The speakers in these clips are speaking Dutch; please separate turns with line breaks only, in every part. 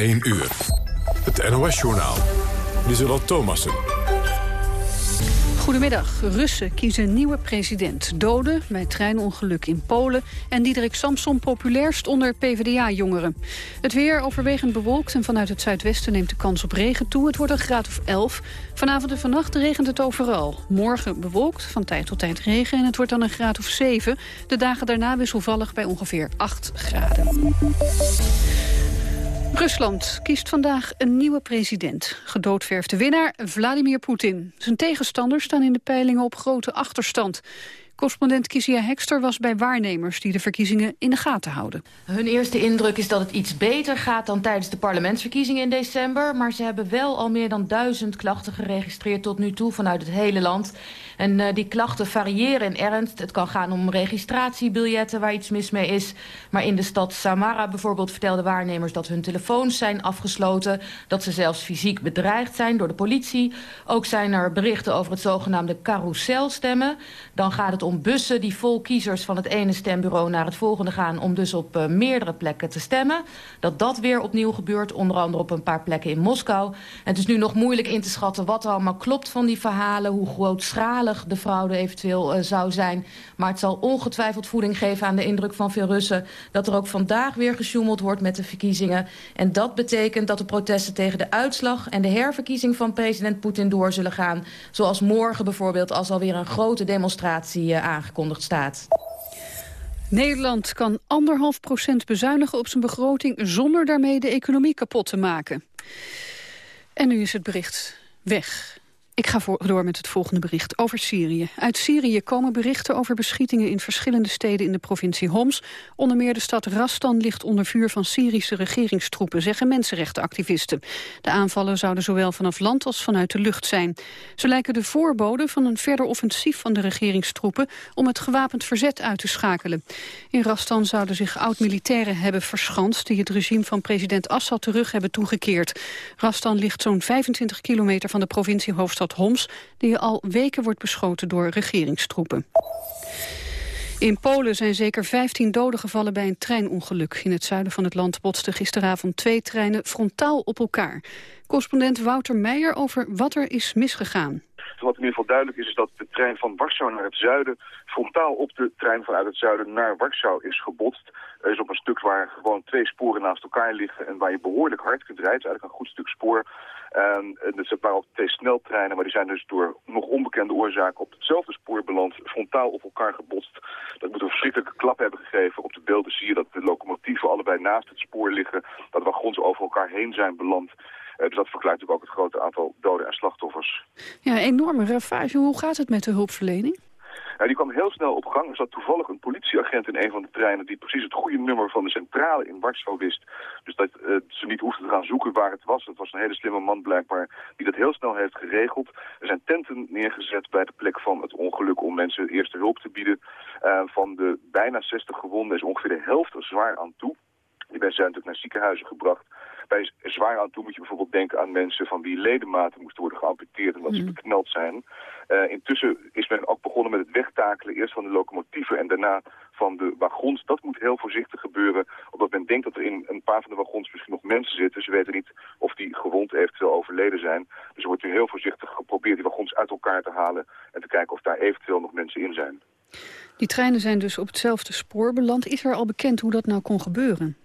1 uur. Het NOS-journaal. Lieselot Thomassen.
Goedemiddag. Russen kiezen nieuwe president. Doden bij treinongeluk in Polen. En Diederik Samson populairst onder PvdA-jongeren. Het weer overwegend bewolkt en vanuit het zuidwesten neemt de kans op regen toe. Het wordt een graad of 11. Vanavond en vannacht regent het overal. Morgen bewolkt, van tijd tot tijd regen en het wordt dan een graad of 7. De dagen daarna wisselvallig bij ongeveer 8 graden. Rusland kiest vandaag een nieuwe president. Gedoodverfde winnaar Vladimir Poetin. Zijn tegenstanders staan in de peilingen op grote achterstand. Correspondent Kizia Hekster was bij waarnemers die de verkiezingen in de gaten houden.
Hun eerste indruk is dat het iets beter gaat dan tijdens de parlementsverkiezingen in december. Maar ze hebben wel al meer dan duizend klachten geregistreerd tot nu toe vanuit het hele land. En uh, die klachten variëren in ernst. Het kan gaan om registratiebiljetten waar iets mis mee is. Maar in de stad Samara bijvoorbeeld vertelden waarnemers dat hun telefoons zijn afgesloten. Dat ze zelfs fysiek bedreigd zijn door de politie. Ook zijn er berichten over het zogenaamde carouselstemmen. Dan gaat het om bussen die vol kiezers van het ene stembureau naar het volgende gaan... om dus op uh, meerdere plekken te stemmen. Dat dat weer opnieuw gebeurt, onder andere op een paar plekken in Moskou. En het is nu nog moeilijk in te schatten wat er allemaal klopt van die verhalen... hoe grootschalig de fraude eventueel uh, zou zijn. Maar het zal ongetwijfeld voeding geven aan de indruk van veel Russen... dat er ook vandaag weer gesjoemeld wordt met de verkiezingen. En dat betekent dat de protesten tegen de uitslag... en de herverkiezing van president Poetin door zullen gaan. Zoals morgen bijvoorbeeld als alweer een grote demonstratie uh, aangekondigd staat.
Nederland kan anderhalf procent bezuinigen op zijn begroting... zonder daarmee de economie kapot te maken. En nu is het bericht weg. Ik ga door met het volgende bericht over Syrië. Uit Syrië komen berichten over beschietingen in verschillende steden in de provincie Homs. Onder meer de stad Rastan ligt onder vuur van Syrische regeringstroepen, zeggen mensenrechtenactivisten. De aanvallen zouden zowel vanaf land als vanuit de lucht zijn. Ze lijken de voorbode van een verder offensief van de regeringstroepen om het gewapend verzet uit te schakelen. In Rastan zouden zich oud-militairen hebben verschanst die het regime van president Assad terug hebben toegekeerd. Rastan ligt zo'n 25 kilometer van de provinciehoofdstad Homs... die al weken wordt beschoten door regeringstroepen. In Polen zijn zeker 15 doden gevallen bij een treinongeluk. In het zuiden van het land botsten gisteravond twee treinen frontaal op elkaar. Correspondent Wouter Meijer over wat er is misgegaan.
Wat in ieder geval duidelijk is, is dat de trein van Warschau naar het zuiden... frontaal op de trein vanuit het zuiden naar Warschau is gebotst. Er is op een stuk waar gewoon twee sporen naast elkaar liggen... en waar je behoorlijk hard kunt rijden. Het is eigenlijk een goed stuk spoor. Um, er waren ook twee sneltreinen, maar die zijn dus door nog onbekende oorzaken op hetzelfde spoor beland, frontaal op elkaar gebotst. Dat moet een verschrikkelijke klap hebben gegeven. Op de beelden zie je dat de locomotieven allebei naast het spoor liggen, dat wagons over elkaar heen zijn beland. Uh, dus dat verklaart natuurlijk ook het grote aantal doden en slachtoffers.
Ja, enorme ravage. Hoe gaat het met de hulpverlening?
Nou, die kwam heel snel op gang. Er zat toevallig een politieagent in een van de treinen... die precies het goede nummer van de centrale in Warschau wist. Dus dat uh, ze niet hoefden te gaan zoeken waar het was. Het was een hele slimme man blijkbaar die dat heel snel heeft geregeld. Er zijn tenten neergezet bij de plek van het ongeluk... om mensen eerste hulp te bieden. Uh, van de bijna 60 gewonden is ongeveer de helft er zwaar aan toe. Die mensen zijn natuurlijk naar ziekenhuizen gebracht bij zwaar aan toe moet je bijvoorbeeld denken aan mensen van wie ledematen moesten worden geamputeerd omdat ze mhm. bekneld zijn. Uh, intussen is men ook begonnen met het wegtakelen, eerst van de locomotieven en daarna van de wagons. Dat moet heel voorzichtig gebeuren, omdat men denkt dat er in een paar van de wagons misschien nog mensen zitten. Ze weten niet of die gewond eventueel overleden zijn. Dus er wordt nu heel voorzichtig geprobeerd die wagons uit elkaar te halen en te kijken of daar eventueel nog mensen in zijn.
Die treinen zijn dus op hetzelfde spoor beland. Is er al bekend hoe dat nou kon gebeuren?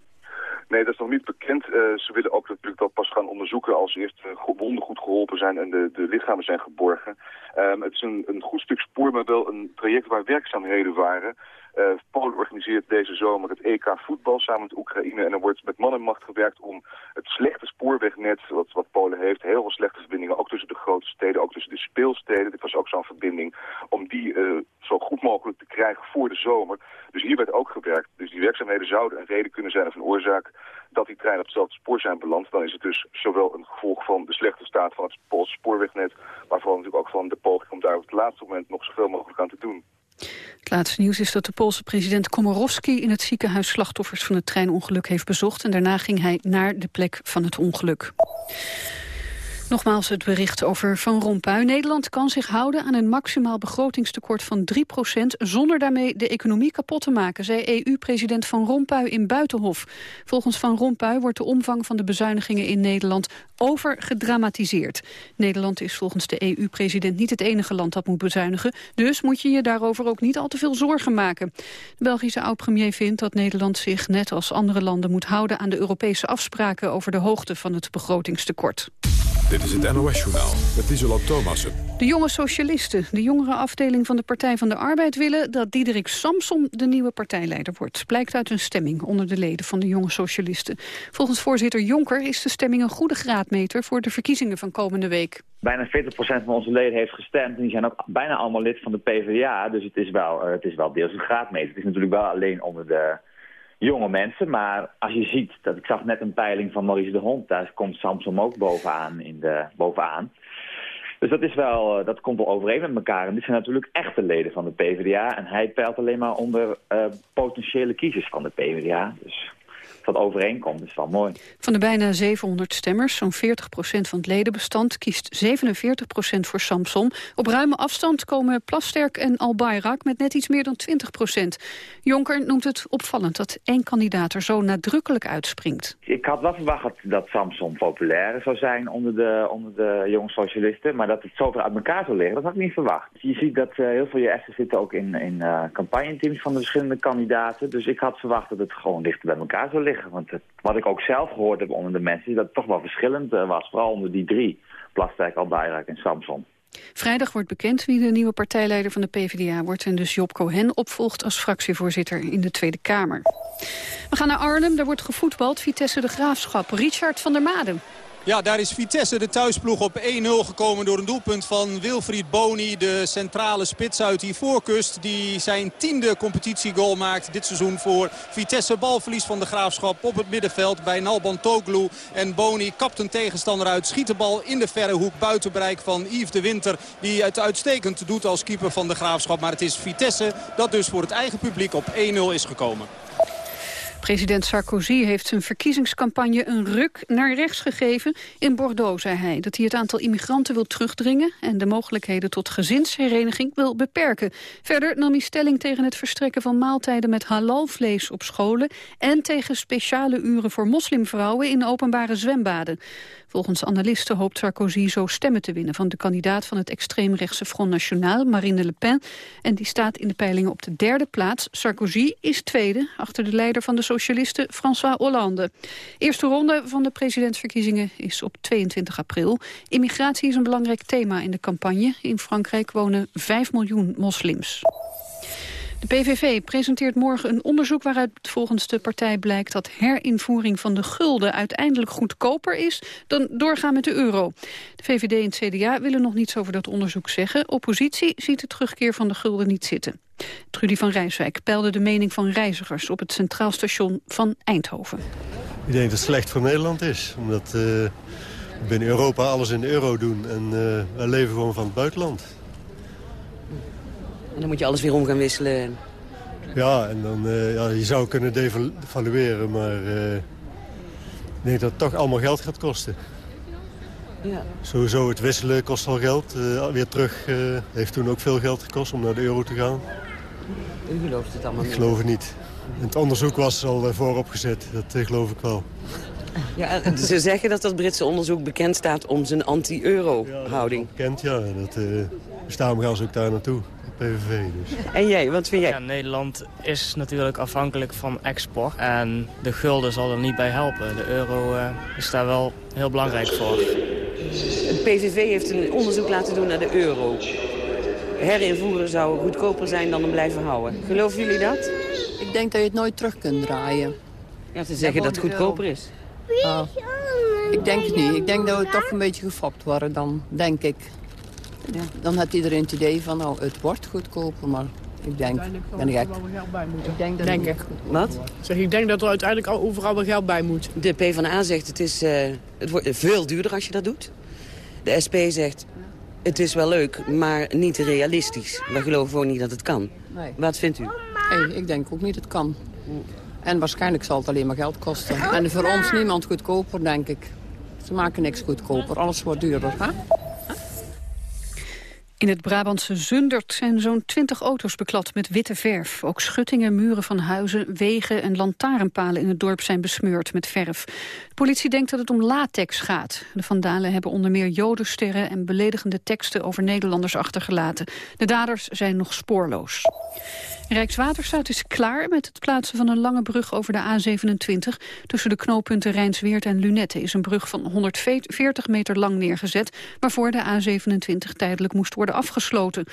Nee, dat is nog niet bekend. Uh, ze willen ook natuurlijk dat pas gaan onderzoeken als eerst gewonden goed geholpen zijn en de, de lichamen zijn geborgen. Um, het is een, een goed stuk spoor, maar wel een traject waar werkzaamheden waren. Uh, Polen organiseert deze zomer het EK voetbal samen met Oekraïne. En er wordt met man en macht gewerkt om het slechte spoorwegnet wat, wat Polen heeft. Heel veel slechte verbindingen, ook tussen de grote steden, ook tussen de speelsteden. Dit was ook zo'n verbinding. Om die uh, zo goed mogelijk te krijgen voor de zomer. Dus hier werd ook gewerkt. Dus die werkzaamheden zouden een reden kunnen zijn of een oorzaak dat die treinen op hetzelfde spoor zijn beland. Dan is het dus zowel een gevolg van de slechte staat van het Poolse spoorwegnet, maar vooral natuurlijk ook van de poging om daar op het laatste moment nog zoveel mogelijk aan te doen.
Het laatste nieuws is dat de Poolse president Komorowski in het ziekenhuis slachtoffers van het treinongeluk heeft bezocht. En daarna ging hij naar de plek van het ongeluk. Nogmaals het bericht over Van Rompuy. Nederland kan zich houden aan een maximaal begrotingstekort van 3% zonder daarmee de economie kapot te maken, zei EU-president Van Rompuy in Buitenhof. Volgens Van Rompuy wordt de omvang van de bezuinigingen in Nederland overgedramatiseerd. Nederland is volgens de EU-president niet het enige land dat moet bezuinigen, dus moet je je daarover ook niet al te veel zorgen maken. De Belgische oud-premier vindt dat Nederland zich net als andere landen moet houden aan de Europese afspraken over de hoogte van het begrotingstekort.
Dit is het NOS-journaal met Isola Thomassen.
De jonge socialisten, de jongere afdeling van de Partij van de Arbeid... willen dat Diederik Samson de nieuwe partijleider wordt. Blijkt uit een stemming onder de leden van de jonge socialisten. Volgens voorzitter Jonker is de stemming een goede graadmeter... voor de verkiezingen van komende week.
Bijna 40% van onze leden heeft gestemd. En die zijn ook bijna allemaal lid van de PvdA. Dus het is wel, eh, het is wel deels een graadmeter. Het is natuurlijk wel alleen onder de jonge mensen. Maar als je ziet, dat ik zag net een peiling van Maurice de Hond, daar komt Samsom ook bovenaan. In de, bovenaan. Dus dat, is wel, eh, dat komt wel overeen met elkaar. En dit zijn natuurlijk echte leden van de PvdA. En hij peilt alleen maar onder uh, potentiële kiezers van de PvdA. Dus dat overeenkomt, is wel mooi.
Van de bijna 700 stemmers, zo'n 40% van het ledenbestand... kiest 47% voor Samson. Op ruime afstand komen Plasterk en Al-Bayrak met net iets meer dan 20% Jonker noemt het opvallend dat één kandidaat er zo nadrukkelijk uitspringt.
Ik had wel verwacht dat Samson populair zou zijn onder de, onder de jonge socialisten... maar dat het zo ver uit elkaar zou liggen, dat had ik niet verwacht. Je ziet dat uh, heel veel JS'en zitten ook in, in uh, campagneteams van de verschillende kandidaten... dus ik had verwacht dat het gewoon dichter bij elkaar zou liggen. Want wat ik ook zelf gehoord heb onder de mensen... is dat het toch wel verschillend uh, was. Vooral onder die drie. Plasterk, Albayrak en Samson.
Vrijdag wordt bekend wie de nieuwe partijleider van de PvdA wordt... en dus Job Cohen opvolgt als fractievoorzitter in de Tweede Kamer. We gaan naar Arnhem, daar wordt gevoetbald. Vitesse de Graafschap. Richard van der Maden.
Ja, daar is Vitesse de thuisploeg op 1-0 gekomen door een doelpunt van Wilfried Boni. De centrale spits uit die voorkust die zijn tiende competitiegoal maakt dit seizoen voor Vitesse. Balverlies van de Graafschap op het middenveld bij Nalban Toglu. En Boni kapt een tegenstander uit. Schiet de bal in de verre hoek buiten bereik van Yves de Winter. Die het uitstekend doet als keeper van de Graafschap. Maar het is Vitesse dat dus voor het eigen publiek op 1-0 is gekomen.
President Sarkozy heeft zijn verkiezingscampagne een ruk naar rechts gegeven. In Bordeaux zei hij dat hij het aantal immigranten wil terugdringen... en de mogelijkheden tot gezinshereniging wil beperken. Verder nam hij stelling tegen het verstrekken van maaltijden met halalvlees op scholen... en tegen speciale uren voor moslimvrouwen in openbare zwembaden. Volgens analisten hoopt Sarkozy zo stemmen te winnen... van de kandidaat van het extreemrechtse Front National, Marine Le Pen. En die staat in de peilingen op de derde plaats. Sarkozy is tweede, achter de leider van de socialisten François Hollande. Eerste ronde van de presidentsverkiezingen is op 22 april. Immigratie is een belangrijk thema in de campagne. In Frankrijk wonen 5 miljoen moslims. De PVV presenteert morgen een onderzoek waaruit volgens de partij blijkt dat herinvoering van de gulden uiteindelijk goedkoper is dan doorgaan met de euro. De VVD en het CDA willen nog niets over dat onderzoek zeggen. Oppositie ziet de terugkeer van de gulden niet zitten. Trudy van Rijswijk peilde de mening van reizigers op het Centraal Station van Eindhoven.
Ik denk dat het slecht voor Nederland is, omdat uh, we binnen Europa alles in de euro doen en uh, wij leven gewoon van het buitenland.
En dan moet je alles weer om gaan wisselen.
Ja, en dan, uh, ja, je zou kunnen devalueren, maar uh, ik denk dat het toch allemaal geld gaat kosten. Ja. Sowieso het wisselen kost al geld. Uh, weer terug heeft toen ook veel geld gekost om naar de euro te gaan.
U gelooft het allemaal
ik
niet?
Ik geloof het niet. Het onderzoek was al vooropgezet, dat geloof ik wel.
Ja, ze zeggen dat dat Britse onderzoek bekend staat om zijn anti-euro-houding. Ja,
bekend, ja. Dat, dus daarom gaan ze ook daar naartoe. PVV dus.
En jij, wat vind jij?
Ja, Nederland is natuurlijk afhankelijk van export. En de gulden zal er niet bij helpen. De euro uh, is daar wel heel belangrijk voor.
Het PVV heeft een onderzoek laten doen naar de euro. Herinvoeren zou goedkoper zijn dan hem blijven houden. Geloven jullie dat?
Ik denk dat je het nooit terug kunt draaien.
Ja, ze zeggen dat het goedkoper is.
Uh, ik denk het niet. Ik denk dat we toch een beetje gefopt worden dan, denk ik. Ja. Dan heeft iedereen het idee van, nou, het wordt goedkoper, maar ik denk, ben ik gek.
Ik denk dat denk ik.
Wat?
Zeg, ik denk dat er uiteindelijk al overal wel geld bij moet.
De PvdA zegt, het, is, uh, het wordt veel duurder als je dat doet. De SP zegt, het is wel leuk, maar niet realistisch. We geloven gewoon niet dat het kan.
Nee.
Wat vindt u?
Hey, ik denk ook niet het kan. En waarschijnlijk zal het alleen maar geld kosten. En voor ons niemand goedkoper, denk ik. Ze maken niks goedkoper, alles wordt duurder. Hè?
In het Brabantse Zundert zijn zo'n 20 auto's beklad met witte verf. Ook schuttingen, muren van huizen, wegen en lantaarnpalen in het dorp zijn besmeurd met verf. De politie denkt dat het om latex gaat. De vandalen hebben onder meer jodensterren en beledigende teksten over Nederlanders achtergelaten. De daders zijn nog spoorloos. Rijkswaterstaat is klaar met het plaatsen van een lange brug over de A27. Tussen de knooppunten Rijnsweert en Lunette is een brug van 140 meter lang neergezet... waarvoor de A27 tijdelijk moest worden afgesloten.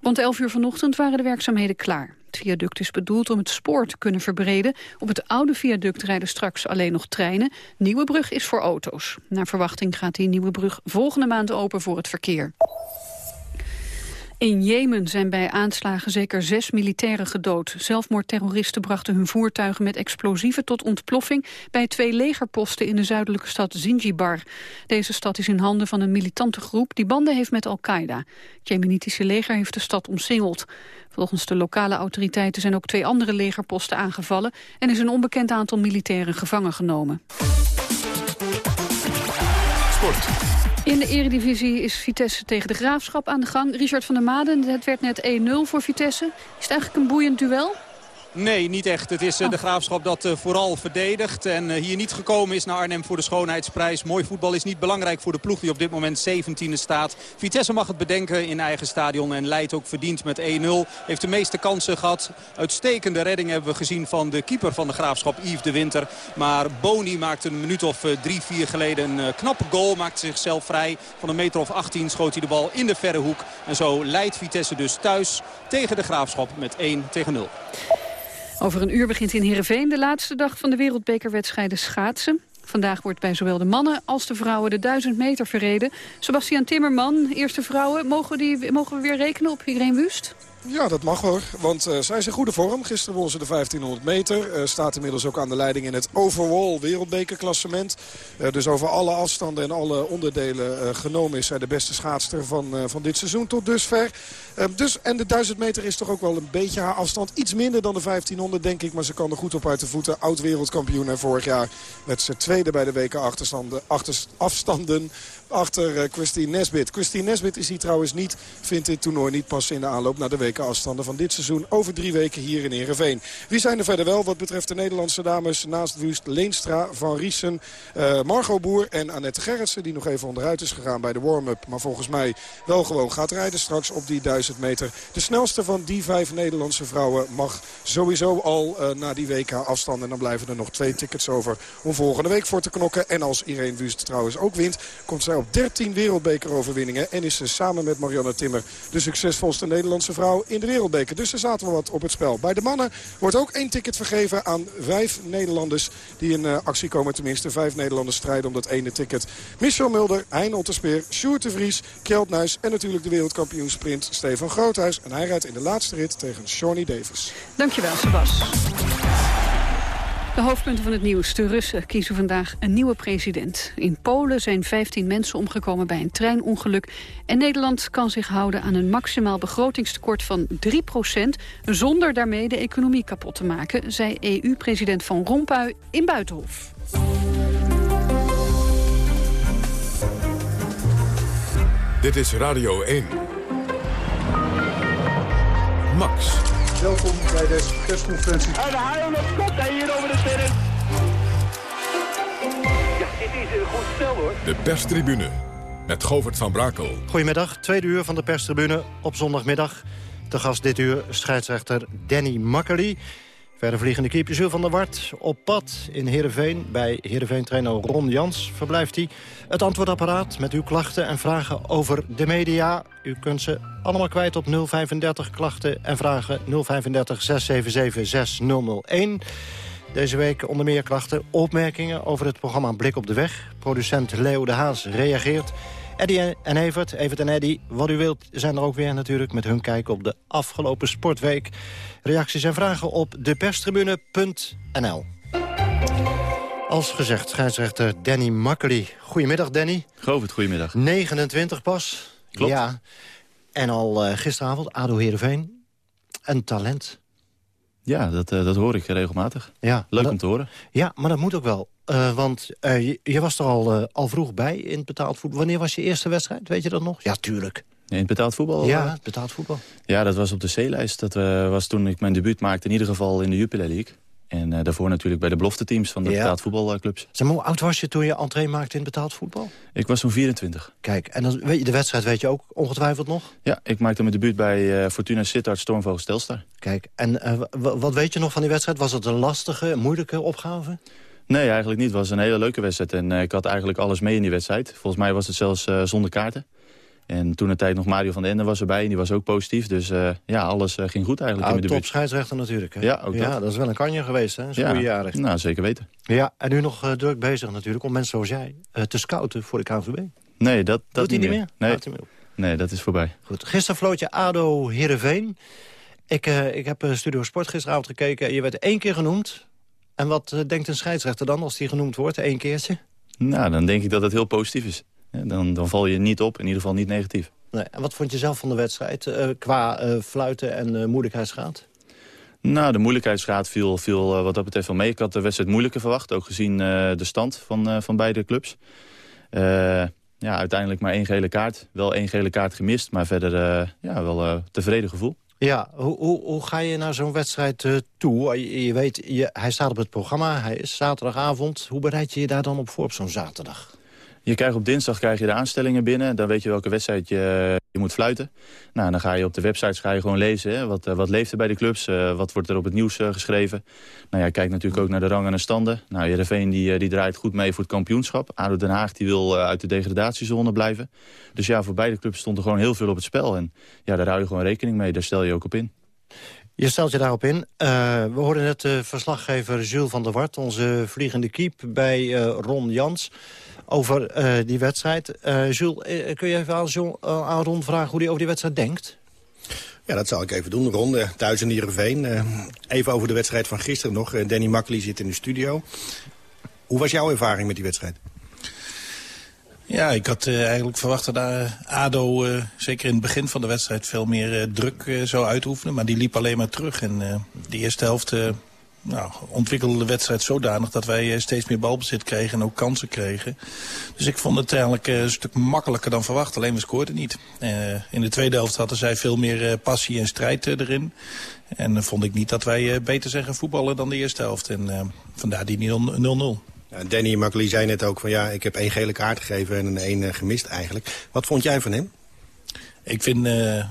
Rond 11 uur vanochtend waren de werkzaamheden klaar. Het viaduct is bedoeld om het spoor te kunnen verbreden. Op het oude viaduct rijden straks alleen nog treinen. Nieuwe brug is voor auto's. Naar verwachting gaat die nieuwe brug volgende maand open voor het verkeer. In Jemen zijn bij aanslagen zeker zes militairen gedood. Zelfmoordterroristen brachten hun voertuigen met explosieven tot ontploffing... bij twee legerposten in de zuidelijke stad Zinjibar. Deze stad is in handen van een militante groep die banden heeft met Al-Qaeda. Het Jemenitische leger heeft de stad omsingeld. Volgens de lokale autoriteiten zijn ook twee andere legerposten aangevallen... en is een onbekend aantal militairen gevangen genomen.
Sport.
In de eredivisie is Vitesse tegen de Graafschap aan de gang. Richard van der Maden, het werd net 1-0 voor Vitesse. Is het eigenlijk een boeiend duel?
Nee, niet echt. Het is uh, de Graafschap dat uh, vooral verdedigt. En uh, hier niet gekomen is naar Arnhem voor de schoonheidsprijs. Mooi voetbal is niet belangrijk voor de ploeg die op dit moment 17e staat. Vitesse mag het bedenken in eigen stadion en leidt ook verdiend met 1-0. Heeft de meeste kansen gehad. Uitstekende redding hebben we gezien van de keeper van de Graafschap, Yves de Winter. Maar Boni maakte een minuut of drie, vier geleden een knappe goal. Maakte zichzelf vrij. Van een meter of 18 schoot hij de bal in de verre hoek. En zo leidt Vitesse dus thuis tegen de Graafschap met 1 tegen 0.
Over een uur begint in Heerenveen de laatste dag van de wereldbekerwedstrijden schaatsen. Vandaag wordt bij zowel de mannen als de vrouwen de 1000 meter verreden. Sebastian Timmerman, eerste vrouwen, mogen, die, mogen we weer rekenen op Irene Wust?
Ja, dat mag hoor. Want uh, zij is in goede vorm. Gisteren won ze de 1500 meter. Uh, staat inmiddels ook aan de leiding in het overall wereldbekerklassement. Uh, dus over alle afstanden en alle onderdelen genomen is zij de beste schaatster van, van dit seizoen tot dusver. dus, en de 1000 meter is toch ook wel een beetje haar afstand. Iets minder dan de 1500 denk ik. Maar ze kan er goed op uit de voeten. Oud wereldkampioen en vorig jaar met ze tweede bij de weken achterstanden, achter, afstanden achter uh, Christine Nesbit. Christine Nesbit is hier trouwens niet, vindt dit toernooi niet pas in de aanloop naar de weken afstanden van dit seizoen. Over drie weken hier in Ereveen. Wie zijn er verder wel wat betreft de Nederlandse dames naast Wust Leenstra, Van Riesen, uh, Margot Boer en Annette Gerritsen. Die nog even onderuit is gegaan bij de warm-up. Maar volgens mij wel gewoon gaat rijden straks op die 1000 meter. De snelste van die vijf Nederlandse vrouwen mag sowieso al uh, naar die WK afstanden. En dan blijven er nog twee tickets over om volgende week voor te knokken. En als Irene Wust trouwens ook wint, komt zij op 13 wereldbekeroverwinningen. En is ze samen met Marianne Timmer de succesvolste Nederlandse vrouw in de wereldbeker. Dus er zaten wel wat op het spel. Bij de mannen wordt ook één ticket vergeven aan vijf Nederlanders die in uh, actie komen. Tenminste, vijf Nederlanders strijden om dat ene ticket. Michel Mulder, Hein Otterspeer, Sjoerd de Vries, Kjeld Nuis en natuurlijk de wereldkampioen sprint Stefan Groothuis. En hij rijdt in de laatste rit tegen Shawnee Davis.
Dankjewel, Sebas. De hoofdpunten van het nieuws. De Russen kiezen vandaag een nieuwe president. In Polen zijn 15 mensen omgekomen bij een treinongeluk. En Nederland kan zich houden aan een maximaal begrotingstekort van 3% zonder daarmee de economie kapot te maken, zei EU-president Van Rompuy in Buitenhof.
Dit is Radio 1. Max.
Welkom bij deze persconferentie.
En de haal komt hij hier over de terrein. Ja, dit is een goed spel hoor.
De perstribune met Govert van Brakel.
Goedemiddag, tweede uur van de perstribune op zondagmiddag. Te gast dit uur scheidsrechter Danny Makkery. Verder vliegende keeper Jules van der Wart op pad in Heerenveen. Bij Heerenveen-trainer Ron Jans verblijft hij. Het antwoordapparaat met uw klachten en vragen over de media. U kunt ze allemaal kwijt op 035 klachten en vragen 035 677 6001. Deze week onder meer klachten, opmerkingen over het programma Blik op de Weg. Producent Leo de Haas reageert... Eddie en Evert, Evert en Eddie, wat u wilt, zijn er ook weer natuurlijk... met hun kijk op de afgelopen sportweek. Reacties en vragen op deperstribune.nl. Als gezegd, scheidsrechter Danny Makkery. Goedemiddag, Danny.
Govert, goedemiddag.
29 pas.
Klopt.
Ja. En al uh, gisteravond, ADO Heerenveen. Een talent.
Ja, dat, dat hoor ik regelmatig.
Ja,
Leuk
dat,
om te horen.
Ja, maar dat moet ook wel. want je, je, was er al, al vroeg bij in het betaald voetbal. Wanneer was je eerste wedstrijd? Weet je dat nog? Ja, tuurlijk.
In het betaald voetbal?
Ja, het betaald voetbal.
Ja, dat was op de C-lijst. Dat was toen ik mijn debuut maakte, in ieder geval in de Jupiler League. En uh, daarvoor natuurlijk bij de belofte teams van de ja. betaald voetbalclubs.
Zeg maar, hoe oud was je toen je entree maakte in betaald voetbal?
Ik was zo'n 24.
Kijk, en dan, weet je, de wedstrijd weet je ook ongetwijfeld nog?
Ja, ik maakte mijn debuut bij uh, Fortuna Sittard Stormvogel Stelstar.
Kijk, en uh, wat weet je nog van die wedstrijd? Was het een lastige, moeilijke opgave?
Nee, eigenlijk niet. Het was een hele leuke wedstrijd. En ik had eigenlijk alles mee in die wedstrijd. Volgens mij was het zelfs zonder kaarten. En toen de tijd nog Mario van den Ende was erbij en die was ook positief. Dus uh, ja, alles uh, ging goed eigenlijk
Oud
in de
scheidsrechter natuurlijk. Hè?
Ja, ook
ja,
dat.
dat is wel een kanje geweest, hè?
Ja,
jarig.
nou, zeker weten.
Ja, en nu nog uh, druk bezig natuurlijk om mensen zoals jij te scouten voor de KNVB.
Nee, dat, dat
Doet
niet,
meer.
Nee.
Niet meer?
nee, dat is voorbij.
Goed, gisteren vloot je ADO Heerenveen. Ik, ik heb Studio Sport gisteravond gekeken. Je werd één keer genoemd. En wat denkt een scheidsrechter dan als die genoemd wordt, één keertje?
Nou, dan denk ik dat het heel positief is. Dan, dan val je niet op, in ieder geval niet negatief.
Nee. En wat vond je zelf van de wedstrijd uh, qua uh, fluiten en uh, moeilijkheidsgraad?
Nou, de moeilijkheidsgraad viel, viel wat dat betreft wel mee. Ik had de wedstrijd moeilijker verwacht, ook gezien de stand van, van beide clubs. ja, uiteindelijk maar één gele kaart. Wel één gele kaart gemist, maar verder ja, wel tevreden gevoel.
Ja, hoe, hoe, hoe ga je naar zo'n wedstrijd toe? Je, je weet, je, hij staat op het programma, hij is zaterdagavond. Hoe bereid je je daar dan op voor op zo'n zaterdag?
Je krijgt op dinsdag krijg je de aanstellingen binnen. Dan weet je welke wedstrijd je, je moet fluiten. Nou, dan ga je op de websites ga je gewoon lezen. Hè. Wat, wat leeft er bij de clubs? Uh, wat wordt er op het nieuws uh, geschreven? Nou ja, kijk natuurlijk ook naar de rangen en standen. Nou, die, die draait goed mee voor het kampioenschap. ADO Den Haag die wil uit de degradatiezone blijven. Dus ja, voor beide clubs stond er gewoon heel veel op het spel. En ja, daar hou je gewoon rekening mee. Daar stel je ook op in.
Je stelt je daarop in. We hoorden net de verslaggever Jules van der Wart... onze vliegende kiep bij Ron Jans over uh, die wedstrijd. Jules, kun je even aan, aan Ron vragen hoe hij over die wedstrijd denkt?
Ja, dat zal ik even doen. Ron, thuis in Dierenveen. even over de wedstrijd van gisteren nog. Danny Makkely zit in de studio. Hoe was jouw ervaring met die wedstrijd?
Ja, ik had uh, eigenlijk verwacht dat uh, ADO, uh, zeker in het begin van de wedstrijd, veel meer druk zou uitoefenen. Maar die liep alleen maar terug. En de eerste helft nou, ontwikkelde de wedstrijd zodanig dat wij steeds meer balbezit kregen en ook kansen kregen. Dus ik vond het eigenlijk een stuk makkelijker dan verwacht. Alleen we scoorden niet. in de tweede helft hadden zij veel meer passie en strijd erin. En dan vond ik niet dat wij beter zijn gaan voetballen dan de eerste helft. En vandaar die 0-0.
Ja, Danny Makkely zei net ook van ja, ik heb één gele kaart gegeven en een één gemist eigenlijk. Wat vond jij van hem?
Ik vind, uh,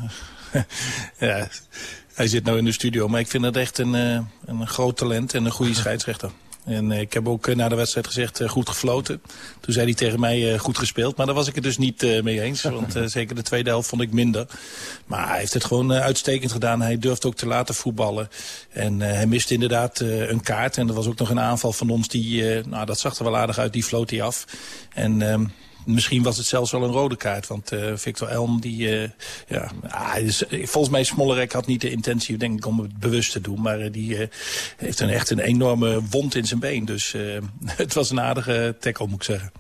ja, hij zit nou in de studio, maar ik vind het echt een, uh, een groot talent en een goede scheidsrechter. En ik heb ook na de wedstrijd gezegd, goed gefloten. Toen zei hij tegen mij, goed gespeeld. Maar daar was ik het dus niet mee eens. Want zeker de tweede helft vond ik minder. Maar hij heeft het gewoon uitstekend gedaan. Hij durft ook te laten voetballen. En hij miste inderdaad een kaart. En er was ook nog een aanval van ons. Die, nou, dat zag er wel aardig uit. Die floot hij af. En... ehm, Misschien was het zelfs wel een rode kaart. Want uh, Victor Elm, die, uh, ja, ah, is, volgens mij Smollerek had niet de intentie denk ik, om het bewust te doen. Maar uh, die heeft een, echt een enorme wond in zijn been. Dus het was een aardige tackle, moet ik zeggen.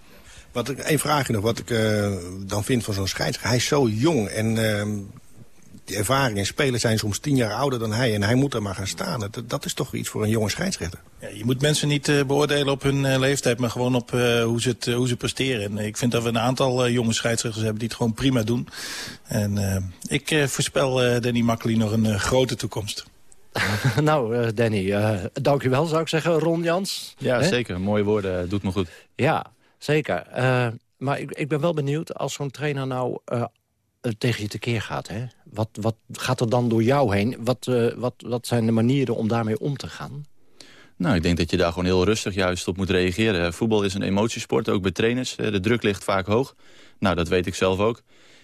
Wat ik, één vraagje nog, wat ik dan vind van zo'n scheidsrechter. Hij is zo jong en die ervaring en spelers zijn soms tien jaar ouder dan hij. En hij moet er maar gaan staan. Dat, dat is toch iets voor een jonge scheidsrechter.
Ja, je moet mensen niet uh, beoordelen op hun uh, leeftijd, maar gewoon op uh, hoe, ze het, hoe ze presteren. En ik vind dat we een aantal jonge scheidsrechters hebben die het gewoon prima doen. En ik voorspel Danny Makkely nog een grote toekomst.
nou, Danny, dank u wel, zou ik zeggen. Ron Jans.
Ja,
He?
zeker. Mooie woorden. Doet me goed.
Ja, zeker. maar ik, ik ben wel benieuwd, als zo'n trainer nou tegen je tekeer gaat. Hè? Wat, wat gaat er dan door jou heen? Wat, uh, wat, wat zijn de manieren om daarmee om te gaan?
Nou, ik denk dat je daar gewoon heel rustig juist op moet reageren. Voetbal is een emotiesport, ook bij trainers. De druk ligt vaak hoog. Nou, dat weet ik zelf ook.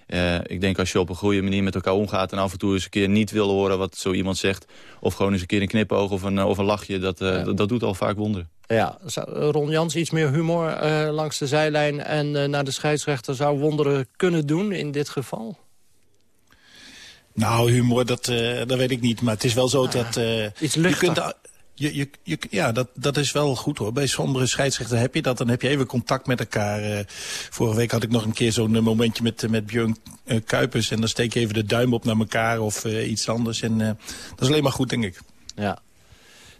Uh, ik denk als je op een goede manier met elkaar omgaat... en af en toe eens een keer niet wil horen wat zo iemand zegt... of gewoon eens een keer een knipoog of een, of een lachje... Dat, uh, ja. dat, dat, doet al vaak wonderen.
Ja, Ron Jans iets meer humor uh, langs de zijlijn... en naar de scheidsrechter zou wonderen kunnen doen in dit geval?
Nou, humor, dat, dat weet ik niet. Maar het is wel zo ah, dat...
iets luchtig.
Je kunt, je, je, je, ja, dat, dat is wel goed hoor. Bij sommige scheidsrechten heb je dat. Dan heb je even contact met elkaar. Uh, vorige week had ik nog een keer zo'n momentje met, met Björn uh, Kuipers. En dan steek je even de duim op naar elkaar of uh, iets anders. En dat is alleen maar goed, denk ik.
Ja.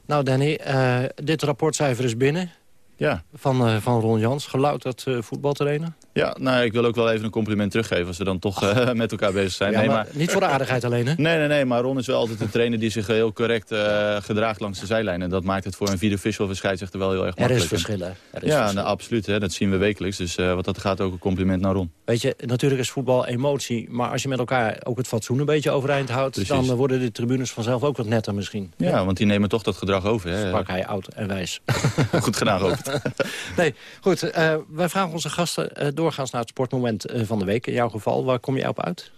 Nou Danny, uh, dit rapportcijfer is binnen.
Ja.
Van, uh, van Ron Jans, gelouterd uh, voetbaltrainer.
Ja, nou, ik wil ook wel even een compliment teruggeven... als we dan toch uh, met elkaar bezig zijn.
Ja,
nee,
maar
maar,
niet voor de aardigheid alleen, hè?
Nee, nee, nee, maar Ron is wel altijd een trainer... die zich heel correct uh, gedraagt langs de zijlijn. En dat maakt het voor een video official of scheidsrechter wel heel erg makkelijk.
Er is verschillen. Er is
ja, nou, absoluut. Hè, dat zien we wekelijks. Dus uh, wat dat gaat ook een compliment naar Ron.
Weet je, natuurlijk is voetbal emotie. Maar als je met elkaar ook het fatsoen een beetje overeind houdt...
Precies.
dan worden de tribunes vanzelf ook wat netter misschien.
Ja, ja. want die nemen toch dat gedrag over. Hè?
Sprak hij oud en wijs.
Goed gedaan, Robert.
nee, goed. Wij vragen onze gasten uh, doorgaans naar het sportmoment van de week. In jouw geval, waar kom je op uit?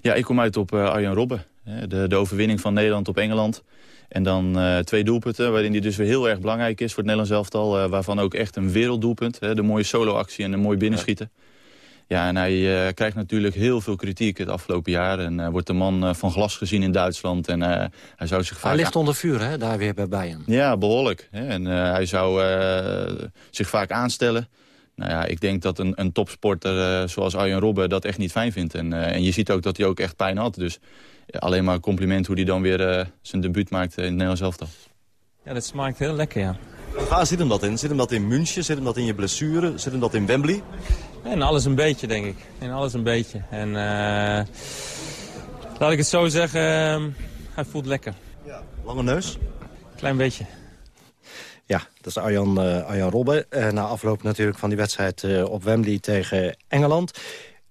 Ja, ik kom uit op uh, Arjen Robben. De, de overwinning van Nederland op Engeland. En dan uh, twee doelpunten, waarin die dus weer heel erg belangrijk is voor het Nederlands elftal. Uh, waarvan ook echt een werelddoelpunt. Hè, de mooie soloactie en een mooi binnenschieten. Ja, ja en hij uh, krijgt natuurlijk heel veel kritiek het afgelopen jaar. En wordt de man van glas gezien in Duitsland. En hij zou zich vaak...
Hij ligt onder vuur, hè, daar weer bij Bayern.
Ja, behoorlijk. Hè. En hij zou zich vaak aanstellen. Nou ja, ik denk dat een, een topsporter uh, zoals Arjen Robben dat echt niet fijn vindt. En, uh, en je ziet ook dat hij ook echt pijn had. Dus ja, alleen maar een compliment hoe hij dan weer uh, zijn debuut maakt in het Nederlands elftal.
Ja, dat smaakt heel lekker, ja.
Waar zit hem dat in? Zit hem dat in München? Zit hem dat in je blessure? Zit hem dat in Wembley?
In alles een beetje, denk ik. In alles een beetje. En laat ik het zo zeggen, hij voelt lekker.
Ja. Lange neus?
Klein beetje.
Ja, dat is Arjan, uh, Arjan Robben. Uh, na afloop natuurlijk van die wedstrijd uh, op Wembley tegen Engeland.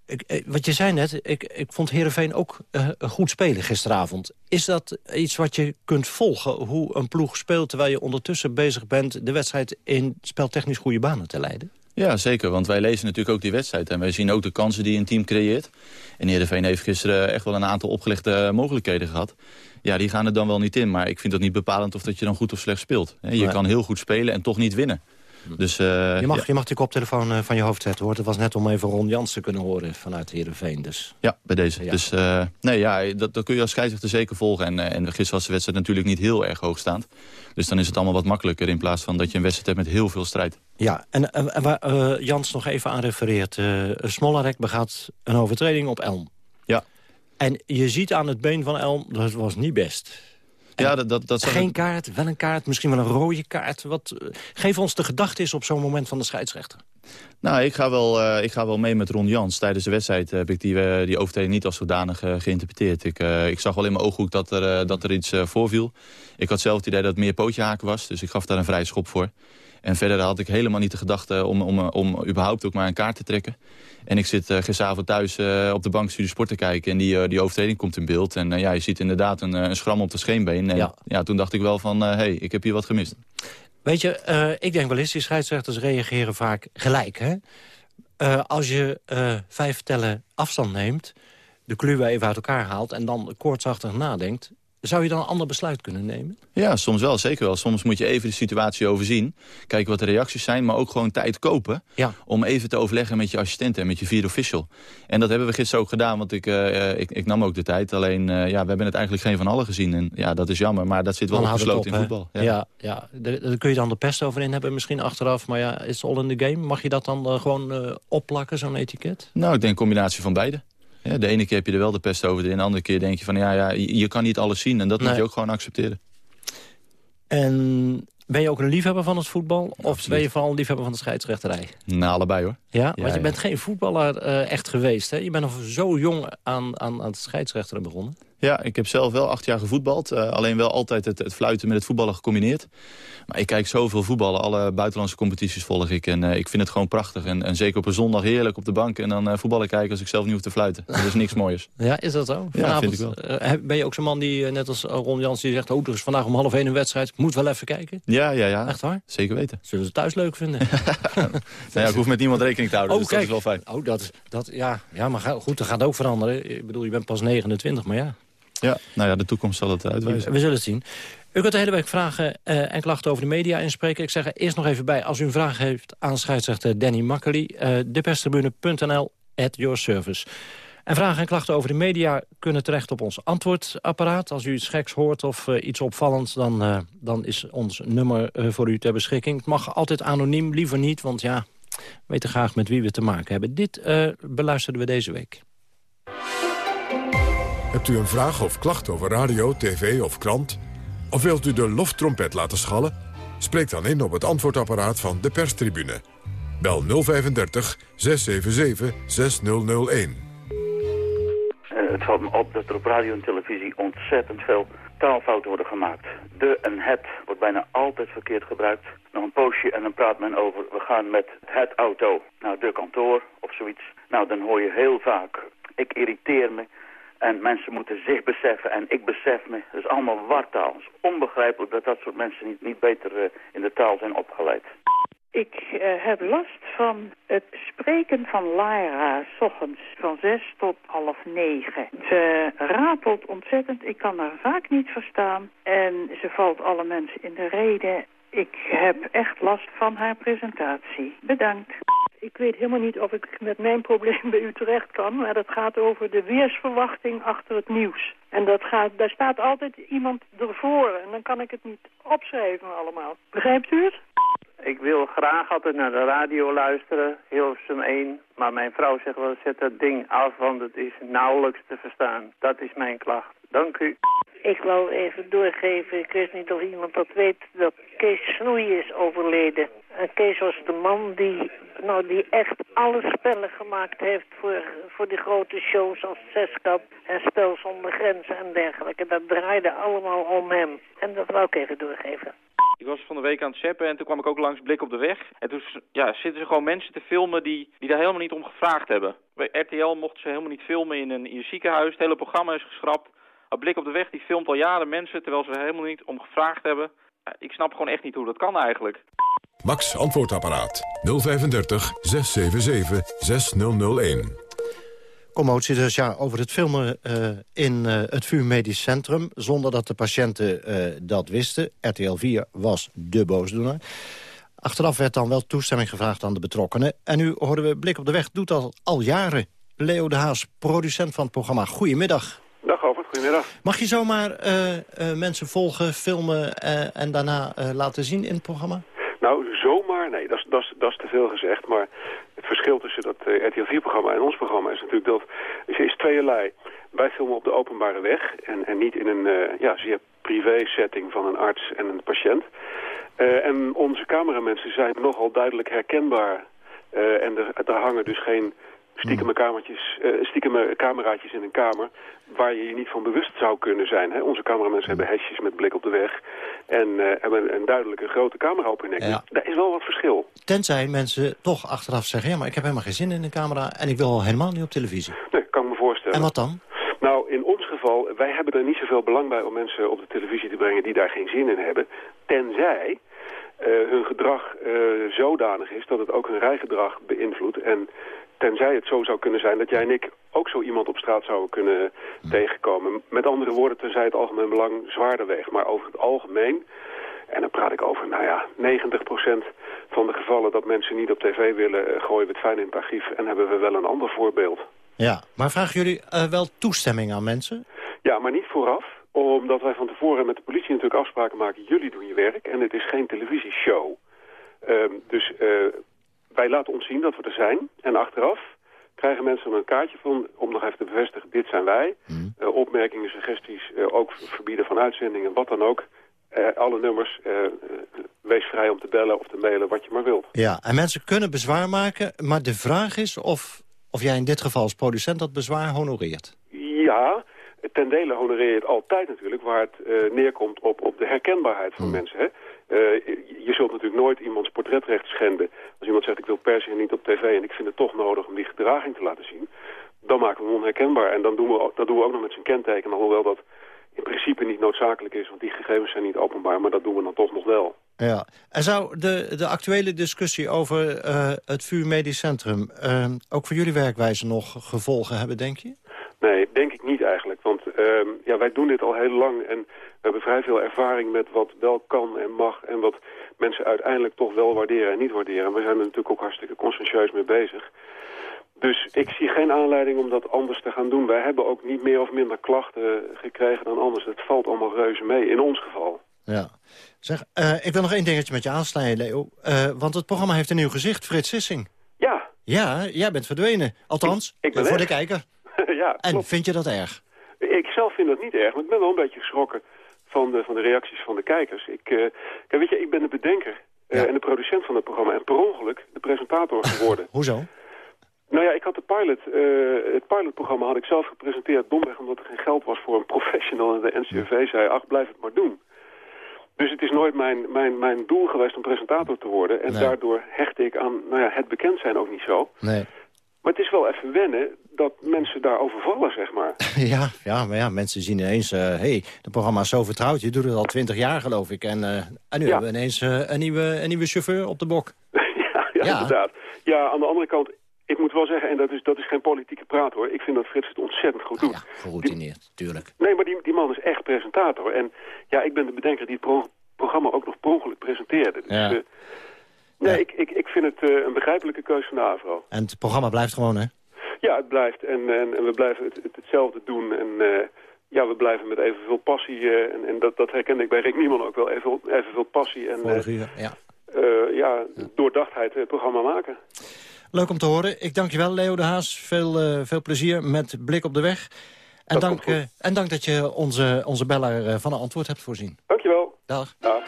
Ik, wat je zei net, ik, ik vond Heerenveen ook goed spelen gisteravond. Is dat iets wat je kunt volgen, hoe een ploeg speelt... terwijl je ondertussen bezig bent de wedstrijd in speltechnisch goede banen te leiden?
Ja, zeker. Want wij lezen natuurlijk ook die wedstrijd. En wij zien ook de kansen die een team creëert. En Heerenveen heeft gisteren echt wel een aantal opgelegde mogelijkheden gehad. Ja, die gaan er dan wel niet in. Maar ik vind dat niet bepalend of dat je dan goed of slecht speelt. Je
Nee.
kan heel goed spelen en toch niet winnen. Dus, uh,
Je mag,
ja.
je mag die koptelefoon uh, van je hoofd zetten, hoor. Het was net om even Ron Jans te kunnen horen vanuit Heerenveen. Dus.
Ja, bij deze. Dus uh, nee, ja, dat, dat kun je als scheidsrechter zeker volgen. En, en gisteren was de wedstrijd natuurlijk niet heel erg hoogstaand. Dus dan is het allemaal wat makkelijker in plaats van dat je een wedstrijd hebt met heel veel strijd.
Ja, en, en waar uh, Jans nog even aan refereert. Uh, Smollarek begaat een overtreding op Elm. En je ziet aan het been van Elm, dat was niet best.
Ja, dat, dat, dat
Geen kaart, wel een kaart, misschien wel een rode kaart. Wat, uh, geef ons de gedachte eens op zo'n moment van de scheidsrechter.
Nou, ik ga, wel, uh, ik ga wel mee met Ron Jans. Tijdens de wedstrijd heb ik die, uh, die overtreding niet als zodanig geïnterpreteerd. Ik, ik zag wel in mijn ooghoek dat er, dat er iets voorviel. Ik had zelf het idee dat het meer pootjehaken was. Dus ik gaf daar een vrije schop voor. En verder had ik helemaal niet de gedachte om, om, om überhaupt ook maar een kaart te trekken. En ik zit uh, gisteravond thuis uh, op de bank Studio Sport te kijken. En die, uh, die overtreding komt in beeld. En ja, je ziet inderdaad een, een schram op de scheenbeen. En ja. ja toen dacht ik wel van, hé, hey, ik heb hier wat gemist.
Weet je, uh, ik denk wel eens, die scheidsrechters reageren vaak gelijk. Hè? Uh, als je uh, vijf tellen afstand neemt, de kluwen even uit elkaar haalt... en dan koortsachtig nadenkt, zou je dan een ander besluit kunnen nemen?
Ja, soms wel, zeker wel. Soms moet je even de situatie overzien. Kijken wat de reacties zijn, maar ook gewoon tijd kopen...
Ja.
om even te overleggen met je assistent en met je vierde official. En dat hebben we gisteren ook gedaan, want ik, uh, ik, ik nam ook de tijd. Alleen, uh, ja, we hebben het eigenlijk geen van allen gezien. En ja, dat is jammer, maar dat zit wel opgesloten in voetbal.
Ja, ja, ja. daar kun je dan de pest over in hebben misschien achteraf. Maar ja, it's all in the game. Mag je dat dan uh, gewoon opplakken, zo'n etiket?
Nou, ik denk een combinatie van beide. Ja, de ene keer heb je er wel de pest over, de andere keer denk je van ja, ja je, kan niet alles zien en dat nee. moet je ook gewoon accepteren.
En ben je ook een liefhebber van het voetbal of Absoluut. ben je vooral een liefhebber van de scheidsrechterij?
Nou, allebei hoor.
Ja,
ja
want je
ja.
bent geen voetballer uh, echt geweest hè? Je bent nog zo jong aan, aan, aan het scheidsrechteren begonnen.
Ja, ik heb zelf wel acht jaar gevoetbald. Uh, alleen wel altijd het, het, fluiten met het voetballen gecombineerd. Maar ik kijk zoveel voetballen. Alle buitenlandse competities volg ik. En uh, ik vind het gewoon prachtig. En, en, zeker op een zondag heerlijk op de bank. En dan uh, voetballen kijken als ik zelf niet hoef te fluiten. Dat is niks moois.
Ja, is dat zo?
Ja, vind ik wel.
ben je ook zo'n man die, net als Ron Jans, die zegt... oh, er is vandaag om half één een wedstrijd. Moet wel even kijken.
Ja, ja, ja.
Echt waar?
Zeker weten.
Zullen ze thuis leuk vinden?
nou ja, ik hoef met niemand rekening te houden.
Oh,
dus kijk. dat is wel fijn.
Oh, dat, dat, ja, ja, maar goed, dat gaat ook veranderen. Ik bedoel, je bent pas 29, maar ja.
Ja, nou ja, de toekomst zal het uitwijzen.
We zullen het zien. U kunt de hele week vragen uh, en klachten over de media inspreken. Ik zeg er eerst nog even bij, als u een vraag heeft aan scheidsrechter Danny Makkely... Uh, deperstribune.nl at your service. En vragen en klachten over de media kunnen terecht op ons antwoordapparaat. Als u iets geks hoort of uh, iets opvallends, dan, uh, dan is ons nummer uh, voor u ter beschikking. Het mag altijd anoniem, liever niet, want ja, we weten graag met wie we te maken hebben. Dit beluisterden we deze week.
Hebt u een vraag of klacht over radio, tv of krant? Of wilt u de loftrompet laten schallen? Spreek dan in op het antwoordapparaat van de perstribune. Bel 035 677 6001.
Eh, het valt me op dat er op radio en televisie ontzettend veel taalfouten worden gemaakt. De en het wordt bijna altijd verkeerd gebruikt. Nog een poosje en dan praat men over, we gaan met het auto naar de kantoor of zoiets. Nou, dan hoor je heel vaak, ik irriteer me. En mensen moeten zich beseffen en ik besef me. Dat is allemaal wartaal. Het is onbegrijpelijk dat dat soort mensen niet, niet beter uh, in de taal zijn opgeleid.
Ik uh, heb last van het spreken van Lara, s ochtends van zes tot half negen. Ze ratelt ontzettend, ik kan haar vaak niet verstaan en ze valt alle mensen in de reden. Ik heb echt last van haar presentatie. Bedankt.
Ik weet helemaal niet of ik met mijn probleem bij u terecht kan, maar dat gaat over de weersverwachting achter het nieuws. En dat gaat, daar staat altijd iemand ervoor en dan kan ik het niet opschrijven allemaal. Begrijpt u het?
Ik wil graag altijd naar de radio luisteren, Hilversum 1. Maar mijn vrouw zegt wel, zet dat ding af, want het is nauwelijks te verstaan. Dat is mijn klacht. Dank u.
Ik wou even doorgeven, ik weet niet of iemand dat weet, dat Kees Snoei is overleden. En Kees was de man die, nou, die echt alle spellen gemaakt heeft voor, voor die grote shows als Zeskap en Spel zonder grenzen en dergelijke. Dat draaide allemaal om hem. En dat wou ik even doorgeven.
Ik was van de week aan het chappen en toen kwam ik ook langs Blik op de Weg. En toen ja, zitten ze gewoon mensen te filmen die, die daar helemaal niet om gevraagd hebben. Bij RTL mochten ze helemaal niet filmen in een, in een ziekenhuis. Het hele programma is geschrapt. Maar Blik op de Weg die filmt al jaren mensen terwijl ze er helemaal niet om gevraagd hebben. Ik snap gewoon echt niet hoe dat kan eigenlijk.
Max Antwoordapparaat 035 677 6001.
Commotie dus ja, over het filmen uh, in uh, het VU Medisch Centrum... zonder dat de patiënten uh, dat wisten. RTL 4 was de boosdoener. Achteraf werd dan wel toestemming gevraagd aan de betrokkenen. En nu hoorden we Blik op de Weg doet dat al jaren. Leo de Haas, producent van het programma. Goedemiddag.
Dag Albert, goedemiddag.
Mag je zomaar mensen volgen, filmen en daarna laten zien in het programma?
Nou, zomaar, nee, dat is, te veel gezegd. Maar verschil tussen dat uh, RTL 4-programma en ons programma is natuurlijk dat... is, is tweeërlei. Wij filmen op de openbare weg en, niet in een uh, ja, zeer privé setting van een arts en een patiënt. Uh, en onze cameramensen zijn nogal duidelijk herkenbaar. en er, er hangen dus geen stiekeme, kamertjes, uh, stiekeme cameraatjes in een kamer waar je je niet van bewust zou kunnen zijn. Hè? Onze cameramensen hebben hesjes met blik op de weg en uh, hebben een duidelijke grote camera op hun nek. Ja. Daar is wel wat verschil.
Tenzij mensen toch achteraf zeggen, ja, maar ik heb helemaal geen zin in een camera en ik wil al helemaal niet op televisie.
Nee, kan ik me voorstellen.
En wat dan?
Nou, in ons geval, wij hebben er niet zoveel belang bij om mensen op de televisie te brengen die daar geen zin in hebben. Tenzij uh, hun gedrag zodanig is dat het ook hun rijgedrag beïnvloedt en tenzij het zo zou kunnen zijn dat jij en ik ook zo iemand op straat zouden kunnen tegenkomen. Met andere woorden, tenzij het algemeen belang zwaarder weegt. Maar over het algemeen, en dan praat ik over, nou ja, 90% van de gevallen dat mensen niet op tv willen, gooien we het fijn in het archief en hebben we wel een ander voorbeeld.
Ja, maar vragen jullie uh, wel toestemming aan mensen?
Ja, maar niet vooraf omdat wij van tevoren met de politie natuurlijk afspraken maken... jullie doen je werk en het is geen televisieshow. Um, dus uh, wij laten ons zien dat we er zijn. En achteraf krijgen mensen een kaartje van om nog even te bevestigen, dit zijn wij. Mm. Uh, opmerkingen, suggesties, uh, ook verbieden van uitzendingen, wat dan ook. Uh, alle nummers, wees vrij om te bellen of te mailen wat je maar wilt.
Ja, en mensen kunnen bezwaar maken, maar de vraag is of, of jij in dit geval als producent dat bezwaar honoreert.
Ja, ten dele honoreer je het altijd natuurlijk, waar het neerkomt op, op de herkenbaarheid van mm. mensen. Hè? Uh, je zult natuurlijk nooit iemands portretrecht schenden. Als iemand zegt ik wil per se niet op tv en ik vind het toch nodig om die gedraging te laten zien. Dan maken we hem onherkenbaar. En dan doen we, dat doen we ook nog met zijn kenteken. Alhoewel dat in principe niet noodzakelijk is. Want die gegevens zijn niet openbaar. Maar dat doen we dan toch nog wel.
Ja. En zou de, de actuele discussie over uh, het VU Medisch Centrum... Uh, ook voor jullie werkwijze nog gevolgen hebben, denk je?
Nee, denk ik niet eigenlijk. Want uh, ja, wij doen dit al heel lang en we hebben vrij veel ervaring met wat wel kan en mag... en wat mensen uiteindelijk toch wel waarderen en niet waarderen. En we zijn er natuurlijk ook hartstikke conscientieus mee bezig. Dus ik zie geen aanleiding om dat anders te gaan doen. Wij hebben ook niet meer of minder klachten gekregen dan anders. Het valt allemaal reuze mee, in ons geval.
Ja. Zeg, uh, ik wil nog één dingetje met je aansnijden, Leo. Uh, want het programma heeft een nieuw gezicht, Frits Sissing.
Ja.
Ja, jij bent verdwenen. Althans,
ik, ik ben
voor de kijker.
ja,
en
klopt.
vind je dat erg?
Ik zelf vind dat niet erg, maar ik ben wel een beetje geschrokken van de, van de reacties van de kijkers. Ik, uh, weet je, ik ben de bedenker uh, en de producent van het programma en per ongeluk de presentator geworden.
Hoezo?
Nou ja, ik had de pilot, uh, het pilotprogramma had ik zelf gepresenteerd domweg omdat er geen geld was voor een professional. En de NCRV zei, ach, blijf het maar doen. Dus het is nooit mijn, mijn, mijn doel geweest om presentator te worden. En daardoor hechtte ik aan nou ja, het bekend zijn ook niet zo.
Nee.
Maar het is wel even wennen dat mensen daarover vallen, zeg maar.
ja, ja, maar ja, mensen zien ineens... hé, uh, hey, het programma is zo vertrouwd. Je doet het al twintig jaar, geloof ik. En, uh, en nu hebben we ineens uh, een, nieuwe, een nieuwe chauffeur op de bok.
ja, ja, ja, inderdaad. Ja, aan de andere kant... Ik moet wel zeggen, en dat is, dat is geen politieke praat hoor... ik vind dat Frits het ontzettend goed doet.
Ja, geroutineerd, tuurlijk.
Nee, maar die, die man is echt presentator. En ja, ik ben de bedenker die het pro programma ook nog per ongeluk presenteerde. Dus,
ja.
Nee, ik, ik, ik vind het uh, een begrijpelijke keuze van de AVRO.
En het programma blijft gewoon, hè?
Ja, het blijft. En, en, en we blijven het, het, hetzelfde doen. En uh, ja, we blijven met evenveel passie. Uh, en en dat, dat herkende ik bij Rick Niemann ook wel. Even, evenveel passie en
uur, ja.
ja, doordachtheid het programma maken.
Leuk om te horen. Ik dank je wel, Leo de Haas. Veel, veel plezier met Blik op de Weg. En,
dat
dank, en dank dat je onze, onze beller van een antwoord hebt voorzien.
Dankjewel.
Dag.
Dag.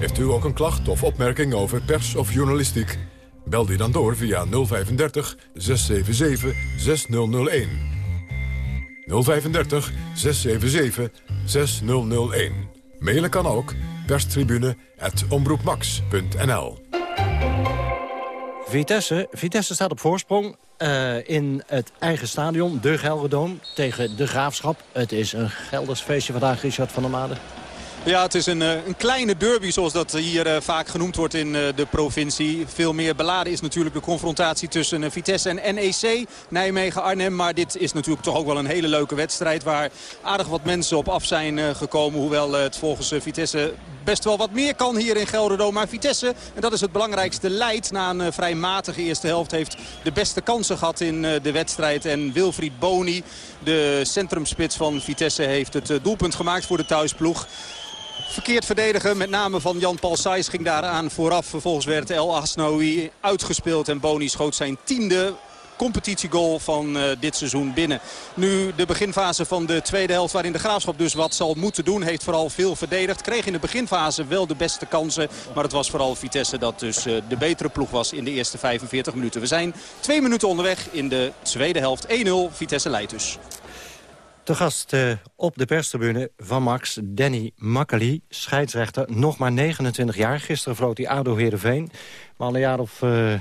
Heeft u ook een klacht of opmerking over pers of journalistiek? Bel die dan door via 035 677 6001. 035 677 6001. Mailen kan ook perstribune.omroepmax.nl
Vitesse, Vitesse staat op voorsprong uh, in het eigen stadion, de Gelderdoom, tegen de Graafschap. Het is een Gelders feestje vandaag, Richard van der Made.
Ja, het is een, een kleine derby zoals dat hier uh, vaak genoemd wordt in uh, de provincie. Veel meer beladen is natuurlijk de confrontatie tussen Vitesse en NEC, Nijmegen-Arnhem. Maar dit is natuurlijk toch ook wel een hele leuke wedstrijd waar aardig wat mensen op af zijn gekomen. Hoewel het volgens Vitesse best wel wat meer kan hier in Gelderdoom. Maar Vitesse, en dat is het belangrijkste, leidt na een vrij matige eerste helft. Heeft de beste kansen gehad in de wedstrijd. En Wilfried Boni, de centrumspits van Vitesse, heeft het doelpunt gemaakt voor de thuisploeg. Verkeerd verdedigen, met name van Jan-Paul Sijs ging daaraan vooraf. Vervolgens werd El Asnoui uitgespeeld en Boni schoot zijn tiende competitiegoal van uh, dit seizoen binnen. Nu de beginfase van de tweede helft waarin de Graafschap dus wat zal moeten doen. Heeft vooral veel verdedigd. Kreeg in de beginfase wel de beste kansen. Maar het was vooral Vitesse dat dus uh, de betere ploeg was in de eerste 45 minuten. We zijn twee minuten onderweg in de tweede helft. 1-0 Vitesse leidt dus.
Te gast uh, op de perstribune van Max, Danny Makkely, scheidsrechter. Nog maar 29 jaar. Gisteren vloot hij ADO Heerenveen. Maar al een jaar of uh,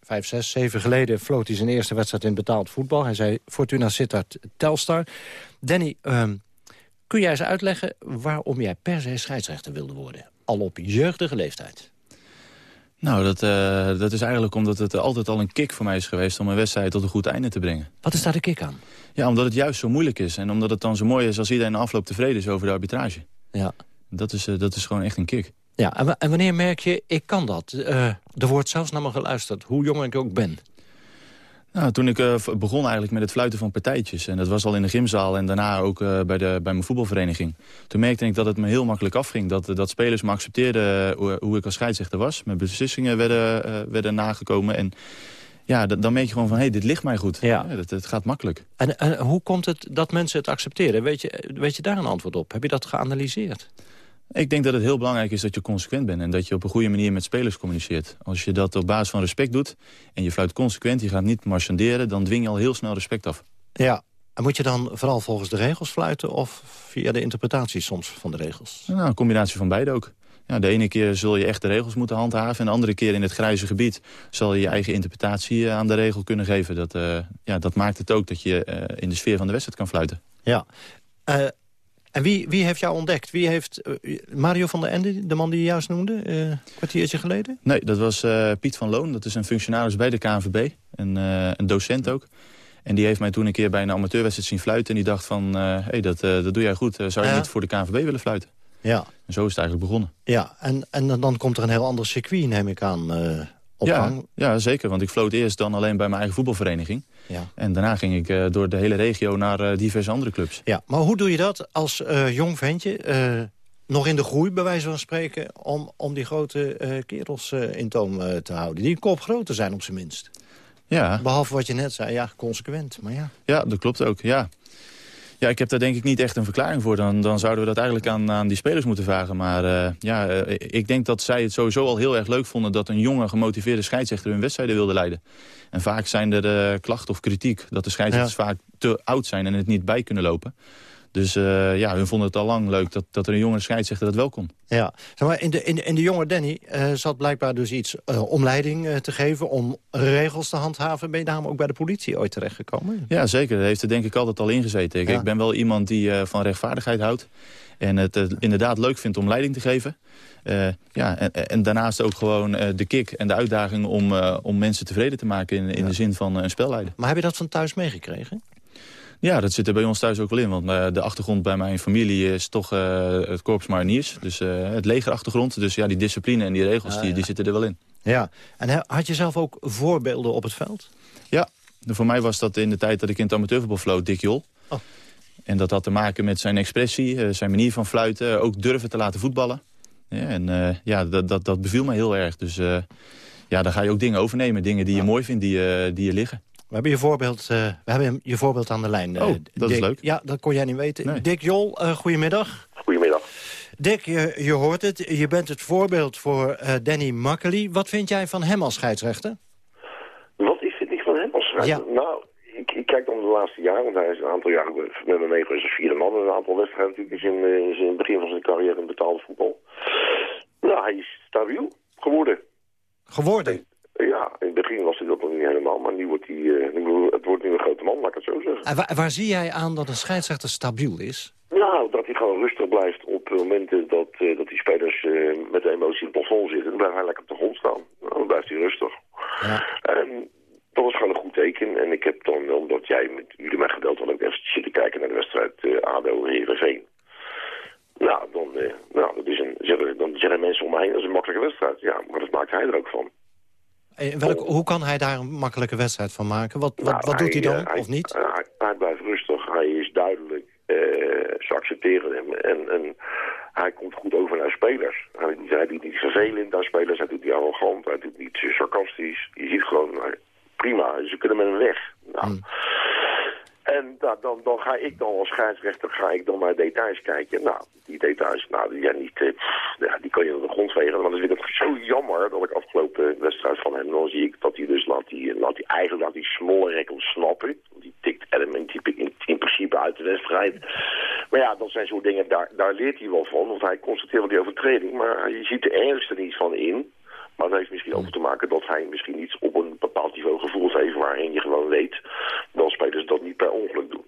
vijf, zes, zeven geleden... floot hij zijn eerste wedstrijd in betaald voetbal. Hij zei Fortuna Sittard Telstar. Danny, uh, kun jij eens uitleggen waarom jij per se scheidsrechter wilde worden? Al op jeugdige leeftijd.
Nou, dat, uh, dat is eigenlijk omdat het altijd al een kick voor mij is geweest... om een wedstrijd tot een goed einde te brengen.
Wat is daar de kick aan?
Ja, omdat het juist zo moeilijk is. En omdat het dan zo mooi is als iedereen afloop tevreden is over de arbitrage.
Ja.
Dat is, uh, dat is gewoon echt een kick.
Ja, en, en wanneer merk je, ik kan dat? Uh, er wordt zelfs naar me geluisterd, hoe jong ik ook ben.
Nou, toen ik uh, begon eigenlijk met het fluiten van partijtjes. En dat was al in de gymzaal en daarna ook uh, bij, de, bij mijn voetbalvereniging. Toen merkte ik dat het me heel makkelijk afging. Dat, dat spelers me accepteerden hoe, hoe ik als scheidsrechter was. Mijn beslissingen werden, uh, werden nagekomen. En ja, dan merk je gewoon van, hé, hey, dit ligt mij goed.
Ja.
ja het, het, gaat makkelijk.
En, en hoe komt het dat mensen het accepteren? Weet je, weet je daar een antwoord op? Heb je dat geanalyseerd?
Ik denk dat het heel belangrijk is dat je consequent bent... en dat je op een goede manier met spelers communiceert. Als je dat op basis van respect doet en je fluit consequent... je gaat niet marchanderen, dan dwing je al heel snel respect af.
Ja, en moet je dan vooral volgens de regels fluiten... of via de interpretatie soms van de regels?
Nou, een combinatie van beide ook. Ja, de ene keer zul je echt de regels moeten handhaven... en de andere keer in het grijze gebied zal je je eigen interpretatie aan de regel kunnen geven. Dat, uh, ja, dat maakt het ook dat je uh, in de sfeer van de wedstrijd kan fluiten.
Ja, uh, en wie, wie heeft jou ontdekt? Wie heeft uh, Mario van der Ende, de man die je juist noemde, uh, een kwartiertje geleden?
Nee, dat was uh, Piet van Loon. Dat is een functionaris bij de KNVB. Een, een docent ook. En die heeft mij toen een keer bij een amateurwedstrijd zien fluiten. En die dacht van, hé, hey, dat, dat doe jij goed. zou je ja. niet voor de KNVB willen fluiten?
Ja.
En zo is het eigenlijk begonnen.
Ja, en, en dan komt er een heel ander circuit, neem ik aan,
ja. Ja, zeker. Want ik floot eerst dan alleen bij mijn eigen voetbalvereniging.
Ja.
En daarna ging ik uh, door de hele regio naar uh, diverse andere clubs.
Ja, maar hoe doe je dat als uh, jong ventje, nog in de groei bij wijze van spreken... om, om die grote kerels in toom te houden? Die kop groter zijn op zijn minst.
Ja.
Behalve wat je net zei, ja, consequent, maar ja.
Ja, dat klopt ook, ja. Ja, ik heb daar denk ik niet echt een verklaring voor. Dan, dan zouden we dat eigenlijk aan, aan die spelers moeten vragen. Maar uh, ja, uh, ik denk dat zij het sowieso al heel erg leuk vonden... dat een jonge, gemotiveerde scheidsrechter hun wedstrijden wilde leiden. En vaak zijn er uh, klachten of kritiek dat de scheidsrechters ja. vaak te oud zijn... en het niet bij kunnen lopen. Dus uh, ja, hun vonden het al lang leuk dat, dat er een jonge scheidsrechter dat wel kon.
Ja, zeg maar in, de, in, de, in de jonge Danny uh, zat blijkbaar dus iets uh, om leiding te geven... om regels te handhaven. Ben je daarom ook bij de politie ooit terechtgekomen?
Ja, zeker. Dat heeft er denk ik altijd al ingezeten. Ik, ja. ik ben wel iemand die van rechtvaardigheid houdt. En het inderdaad leuk vindt om leiding te geven. ja, en, en, daarnaast ook gewoon de kick en de uitdaging om, om mensen tevreden te maken... in, in ja. de zin van een spelleider.
Maar heb je dat van thuis meegekregen?
Ja, dat zit er bij ons thuis ook wel in. Want uh, de achtergrond bij mijn familie is toch uh, het korps mariniers. Dus uh, het legerachtergrond. Dus ja, die discipline en die regels, ah, die, ja. die zitten er wel in.
Ja, en had je zelf ook voorbeelden op het veld?
Ja, voor mij was dat in de tijd dat ik in het amateurvoetbal floot, Dick Jol. Oh. En dat had te maken met zijn expressie, zijn manier van fluiten. Ook durven te laten voetballen. Ja, en ja, dat, dat, dat beviel mij heel erg. Dus ja, dan ga je ook dingen overnemen. Dingen die je mooi vindt, die, die je liggen.
We hebben je voorbeeld, uh, we hebben je voorbeeld aan de lijn.
Oh, dat
Dick.
is leuk.
Ja, dat kon jij niet weten. Nee. Dick Jol, uh, goedemiddag.
Goedemiddag.
Dick, je, je hoort het. Je bent het voorbeeld voor uh, Danny Makkely. Wat vind jij van hem als scheidsrechter?
Wat is vind ik van hem als scheidsrechter? Ja. Nou, ik, ik, kijk dan de laatste jaren, want hij is een aantal jaren met me mee geweest als vierde man. Een aantal wedstrijden natuurlijk in zijn, in zijn begin van zijn carrière in betaalde voetbal. Nou, hij is stabiel geworden.
Geworden?
Ja, in het begin was hij dat nog niet helemaal, maar nu wordt hij, uh, nu, het wordt nu een grote man, laat ik het zo zeggen.
En waar, waar, zie jij aan dat een scheidsrechter stabiel is?
Nou, dat hij gewoon rustig blijft op momenten dat, uh, dat die spelers uh, met de emotie in het plafond zitten. Dan blijft hij lekker op de grond staan. Nou, dan blijft hij rustig. Ja. En dat was gewoon een goed teken. En ik heb dan, omdat jij met jullie mij gebeld had, ook even zitten kijken naar de wedstrijd ADO Heerenveen. Nou, dan, nou dat is een, zeggen, dan zeggen mensen om mij heen, dat is een makkelijke wedstrijd. Ja, maar dat maakt hij er ook van.
Welk, hoe kan hij daar een makkelijke wedstrijd van maken? Wat, wat,
nou,
wat doet hij,
hij
dan,
hij,
of niet?
Hij, hij, blijft rustig, hij is duidelijk, uh, ze accepteren hem. En, en hij komt goed over naar spelers. Hij, hij doet niet vervelend naar spelers, hij doet niet arrogant, hij doet niet sarcastisch. Je ziet gewoon, prima, ze kunnen met hem weg. Nou, hmm. En nou, dan, dan ga ik dan als scheidsrechter ga ik dan naar details kijken. Nou, die details, nou, die, ja, niet, eh, ja, die kan je op de grond vegen. Maar dan vind ik het zo jammer dat ik afgelopen wedstrijd van hem... dan zie ik dat hij dus laat die, laat die eigenlijk laat die Smollerek ontsnappen. Die tikt element in, in principe uit de wedstrijd. Maar ja, dat zijn zo'n dingen, daar, daar leert hij wel van. Want hij constateert wel die overtreding. Maar je ziet de er niet van in. Maar dat heeft misschien ook te maken dat hij misschien iets op een bepaald niveau gevoeld heeft... waarin je gewoon weet dat spelers dat niet per ongeluk doen.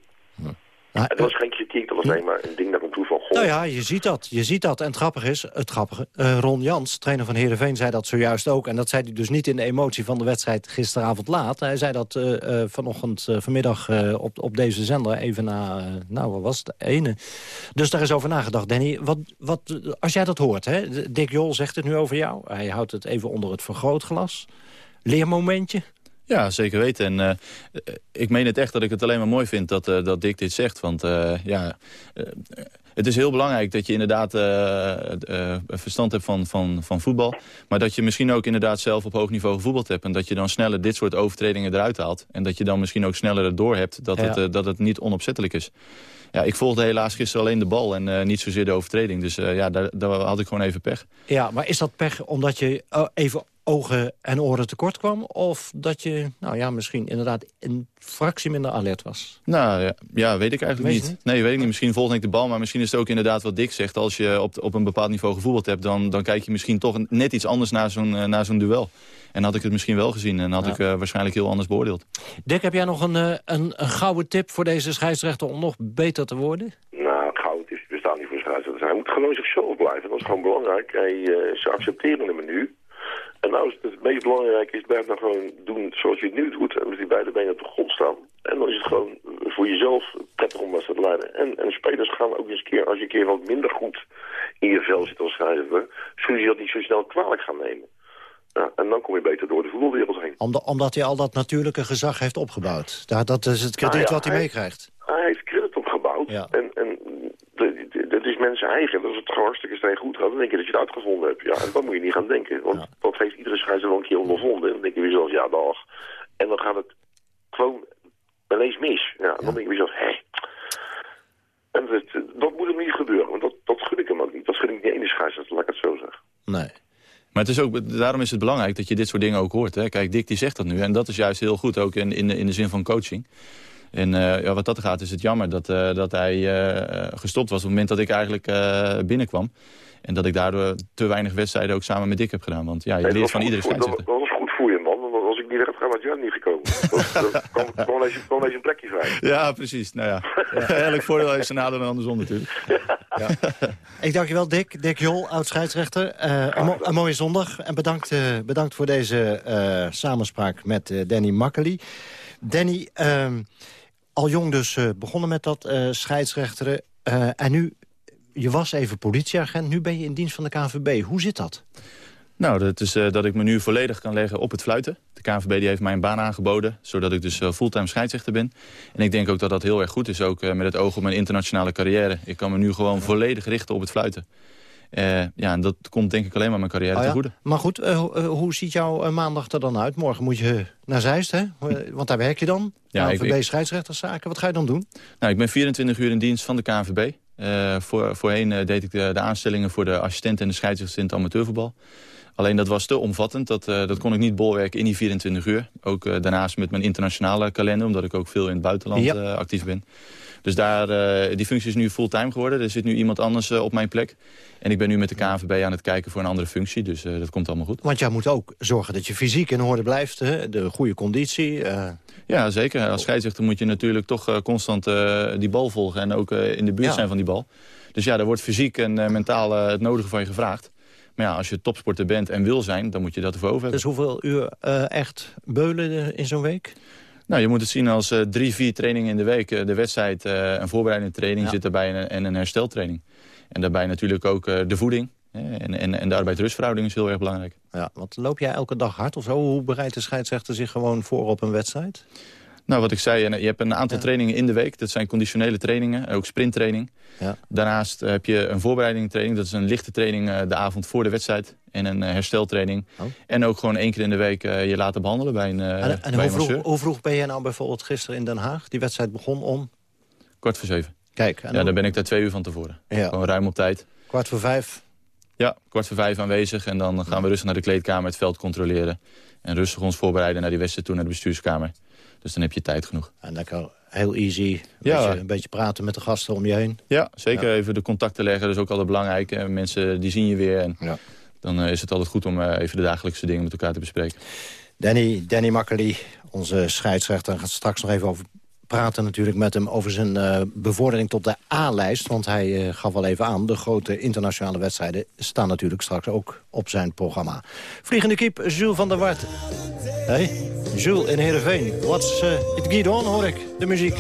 Nou,
dat was geen kritiek, dat was alleen maar een ding dat een toeval goh.
Nou ja, je ziet dat. Je ziet dat. En het grappige is, het grappige, uh, Ron Jans, trainer van Heerenveen, zei dat zojuist ook. En dat zei hij dus niet in de emotie van de wedstrijd gisteravond laat. Hij zei dat uh, uh, vanochtend, vanmiddag op, op deze zender, even na, nou wat was het, ene. Dus daar is over nagedacht, Danny. Wat, wat, als jij dat hoort, hè, Dick Jol zegt het nu over jou. Hij houdt het even onder het vergrootglas. Leermomentje?
Ja, zeker weten. En uh, ik meen het echt dat ik het alleen maar mooi vind dat, uh, dat Dick dit zegt. Want uh, ja, het is heel belangrijk dat je inderdaad verstand hebt van, van, van voetbal. Maar dat je misschien ook inderdaad zelf op hoog niveau gevoetbald hebt. En dat je dan sneller dit soort overtredingen eruit haalt. En dat je dan misschien ook sneller door hebt dat, ja. het, dat het niet onopzettelijk is. Ja, ik volgde helaas gisteren alleen de bal en niet zozeer de overtreding. Dus ja, daar, daar had ik gewoon even pech.
Ja, maar is dat pech omdat je even ogen en oren tekort kwam? Of dat je, nou ja, misschien inderdaad een fractie minder alert was?
Nou ja, ja weet ik eigenlijk niet. niet. Nee, weet ik niet. Misschien volgde ik de bal, maar misschien is het ook inderdaad wat Dick zegt. Als je op, op een bepaald niveau gevoetbald hebt, dan, dan kijk je misschien toch net iets anders naar zo'n uh, naar zo'n duel. En had ik het misschien wel gezien en had ja. ik uh, waarschijnlijk heel anders beoordeeld.
Dick, heb jij nog een, uh, een, een gouden tip voor deze scheidsrechter om nog beter te worden?
Nou, goud is bestaan niet voor scheidsrechters. Hij moet gewoon zichzelf blijven. Dat is gewoon belangrijk. Hij, ze accepteren hem nu. En nou is het, het meest belangrijke is, blijf dan gewoon doen zoals je het nu doet. En met die beide benen op de grond staan. En dan is het gewoon voor jezelf prettig om dat te leiden. En, en spelers gaan ook eens een keer, als je een keer wat minder goed in je vel zit als schrijver, zul je dat niet zo snel kwalijk gaan nemen. Ja, en dan kom je beter door de voetbalwereld heen.
Omdat, omdat hij al dat natuurlijke gezag heeft opgebouwd. Dat, dat is het krediet nou ja, wat hij, hij meekrijgt.
Hij heeft credit opgebouwd. Ja. En, en mensen eigen. dat is het hartstikke streng goed gaat, dan denk je dat je het uitgevonden hebt. Ja, en dat moet je niet gaan denken. Want dat heeft iedere scheidsrechter wel een keer ondervonden. En dan denk je jezelf, ja, dag. En dan gaat het gewoon ineens mis. Ja, dan denk je jezelf, hé. En dat, dat, moet hem niet gebeuren. Want dat, dat gun ik hem ook niet. Dat gun ik niet ene scheidsrechter, laat ik het zo zeggen.
Nee.
Maar het is ook, daarom is het belangrijk dat je dit soort dingen ook hoort. Hè? Kijk, Dick die zegt dat nu. En dat is juist heel goed ook in, in, in de zin van coaching. En uh, ja, wat dat gaat is het jammer dat, uh, dat hij uh, gestopt was... op het moment dat ik eigenlijk binnenkwam. En dat ik daardoor te weinig wedstrijden ook samen met Dick heb gedaan. Want ja, je leert van iedere scheidsrechter.
Dat was goed voor je, man. Want als ik niet weg had gaan, had jij niet gekomen. Dan kwam eens een plekje vrij.
Ja, precies. Nou ja, eigenlijk voordeel heeft zijn nadeel en andersom natuurlijk.
Ja. Ik dank je wel, Dick. Dick Jol, oud-scheidsrechter. een, mo een, mooie zondag. En bedankt, bedankt voor deze samenspraak met Danny Makkely. Danny... Ehm, al jong dus uh, begonnen met dat uh, scheidsrechteren. Uh, en nu, je was even politieagent, nu ben je in dienst van de KNVB. Hoe zit dat?
Nou, dat is dat ik me nu volledig kan leggen op het fluiten. De KNVB die heeft mij een baan aangeboden, zodat ik dus fulltime scheidsrechter ben. En ik denk ook dat dat heel erg goed is, ook met het oog op mijn internationale carrière. Ik kan me nu gewoon volledig richten op het fluiten. Uh, ja, en dat komt denk ik alleen maar mijn carrière
oh ja?
te goede.
Maar goed, uh, hoe ziet jouw maandag er dan uit? Morgen moet je naar Zeist, hè? Want daar werk je dan. Ja, KNVB scheidsrechterszaken. Wat ga je dan doen?
Nou, ik ben 24 uur in dienst van de KNVB. Uh, voor, voorheen deed ik de, de, aanstellingen voor de assistent en de scheidsrechter in het amateurvoetbal. Alleen dat was te omvattend. Dat, uh, dat kon ik niet bolwerken in die 24 uur. Ook uh, daarnaast met mijn internationale kalender. Omdat ik ook veel in het buitenland ja. actief ben. Dus daar, die functie is nu fulltime geworden. Er zit nu iemand anders op mijn plek. En ik ben nu met de KNVB aan het kijken voor een andere functie. Dus dat komt allemaal goed.
Want jij moet ook zorgen dat je fysiek in orde blijft. Hè? De goede conditie.
Ja, zeker. Als scheidsrechter moet je natuurlijk toch constant die bal volgen. En ook in de buurt ja. zijn van die bal. Dus ja, daar wordt fysiek en mentaal het nodige van je gevraagd. Maar ja, als je topsporter bent en wil zijn, dan moet je dat ervoor over hebben.
Dus hoeveel uur uh, echt beulen in zo'n week?
Nou, je moet het zien als uh, drie, vier trainingen in de week. Uh, de wedstrijd, een voorbereidende training ja. zit erbij en, en, een hersteltraining. En daarbij natuurlijk ook de voeding. En, en, en de arbeid-rustverhouding is heel erg belangrijk.
Ja, want loop jij elke dag hard of zo? Hoe bereidt de scheidsrechter zich gewoon voor op een wedstrijd?
Nou, wat ik zei, je hebt een aantal ja. trainingen in de week. Dat zijn conditionele trainingen, ook sprinttraining. Ja. Daarnaast heb je een voorbereidingstraining. Dat is een lichte training de avond voor de wedstrijd. En een hersteltraining. Oh. En ook gewoon één keer in de week je laten behandelen bij een
En, en
bij
hoe, vroeg, hoe, vroeg, ben je nou bijvoorbeeld gisteren in Den Haag? Die wedstrijd begon om?
Kwart voor zeven.
Kijk.
En ja, dan... ben ik daar twee uur van tevoren. Ja. Gewoon ruim op tijd.
Kwart voor vijf?
Ja, kwart voor vijf aanwezig. En dan gaan we rustig naar de kleedkamer het veld controleren. En rustig ons voorbereiden naar die wedstrijd toe naar de bestuurskamer. Dus dan heb je tijd genoeg.
En lekker heel easy, een, ja. beetje, een beetje praten met de gasten om je heen.
Ja, zeker ja. even de contacten leggen. Dat is ook altijd belangrijk. Mensen die zien je weer. En ja. dan uh, is het altijd goed om uh, even de dagelijkse dingen met elkaar te bespreken.
Danny, Danny Makkely, onze scheidsrechter, gaat straks nog even over praten natuurlijk met hem over zijn uh, bevordering tot de A-lijst. Want hij uh, gaf al even aan, de grote internationale wedstrijden... staan natuurlijk straks ook op zijn programma. Vliegende kip, Jules van der Wart. Hey, Jules in Heerenveen. What's uh, it geht on, hoor ik, de muziek.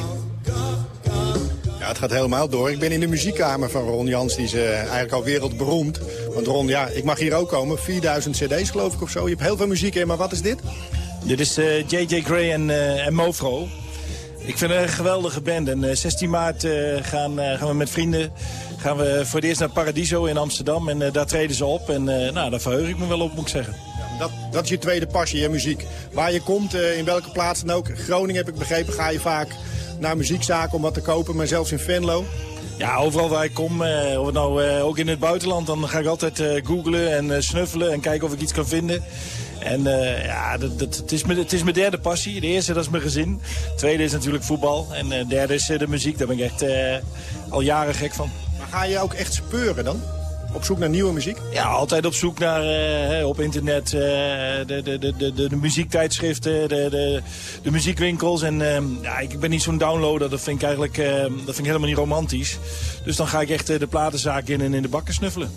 Ja, het gaat helemaal door. Ik ben in de muziekkamer van Ron Jans. Die is uh, eigenlijk al wereldberoemd. Want Ron, ja, ik mag hier ook komen. 4000 cd's geloof ik of zo. Je hebt heel veel muziek in, maar wat is dit?
Dit is J.J. Gray en, en Mofro. Ik vind het een geweldige band. En 16 maart uh, gaan, uh, gaan we met vrienden gaan we voor het eerst naar Paradiso in Amsterdam. En daar treden ze op. En nou, daar verheug ik me wel op, moet ik zeggen.
Ja, dat, dat is je tweede passie, je muziek. Waar je komt, in welke plaats dan ook. Groningen heb ik begrepen, ga je vaak naar muziekzaken om wat te kopen. Maar zelfs in Venlo.
Ja, overal waar ik kom, uh, of nou, uh, ook in het buitenland, dan ga ik altijd uh, googlen en snuffelen en kijken of ik iets kan vinden. En ja, dat, dat, het, is mijn, het is mijn derde passie. De eerste, dat is mijn gezin. De tweede is natuurlijk voetbal. En de derde is de muziek. Daar ben ik echt al jaren gek van.
Maar ga je ook echt speuren dan? Op zoek naar nieuwe muziek?
Ja, altijd op zoek naar uh, op internet uh, de, de, de, de, de muziektijdschriften, de, de, de muziekwinkels. En uh, ja, ik ben niet zo'n downloader, dat vind ik eigenlijk dat vind ik helemaal niet romantisch. Dus dan ga ik echt de platenzaak in en in de bakken snuffelen.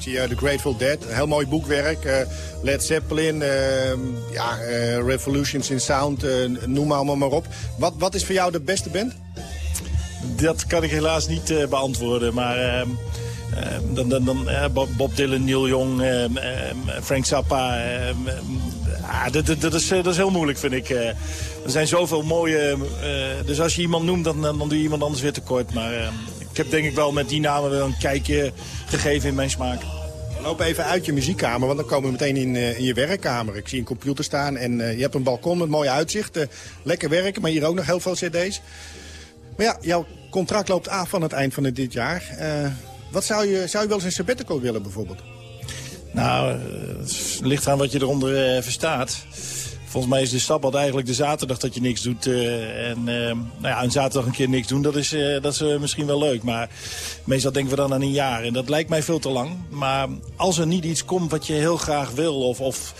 Ik zie The Grateful Dead, heel mooi boekwerk. Led Zeppelin, ehm, ja, Revolutions in Sound, noem maar allemaal maar op. Wat, wat is voor jou de beste band?
Dat kan ik helaas niet beantwoorden, maar... ehm Uh, dan, dan, dan Bob, Dylan, Neil Young, Frank Zappa. Ah, dat, dat, is, dat is heel moeilijk, vind ik. er zijn zoveel mooie... dus als je iemand noemt, dan, dan doe je iemand anders weer tekort. Maar heb denk ik wel met die namen wel een kijkje gegeven in mijn smaak.
Loop even uit je muziekkamer, want dan komen we meteen in, in je werkkamer. Ik zie een computer staan en je hebt een balkon met mooi uitzicht. lekker werken, maar hier ook nog heel veel cd's. Maar ja, jouw contract loopt af van het eind van dit jaar. Wat zou je, zou je wel eens een sabbatical willen bijvoorbeeld?
Nou, het ligt aan wat je eronder verstaat. Volgens mij is de stap eigenlijk de zaterdag dat je niks doet. Uh, en uh, nou ja, een zaterdag een keer niks doen, dat is, uh, dat is misschien wel leuk. Maar meestal denken we dan aan een jaar. En dat lijkt mij veel te lang. Maar als er niet iets komt wat je heel graag wil... of, of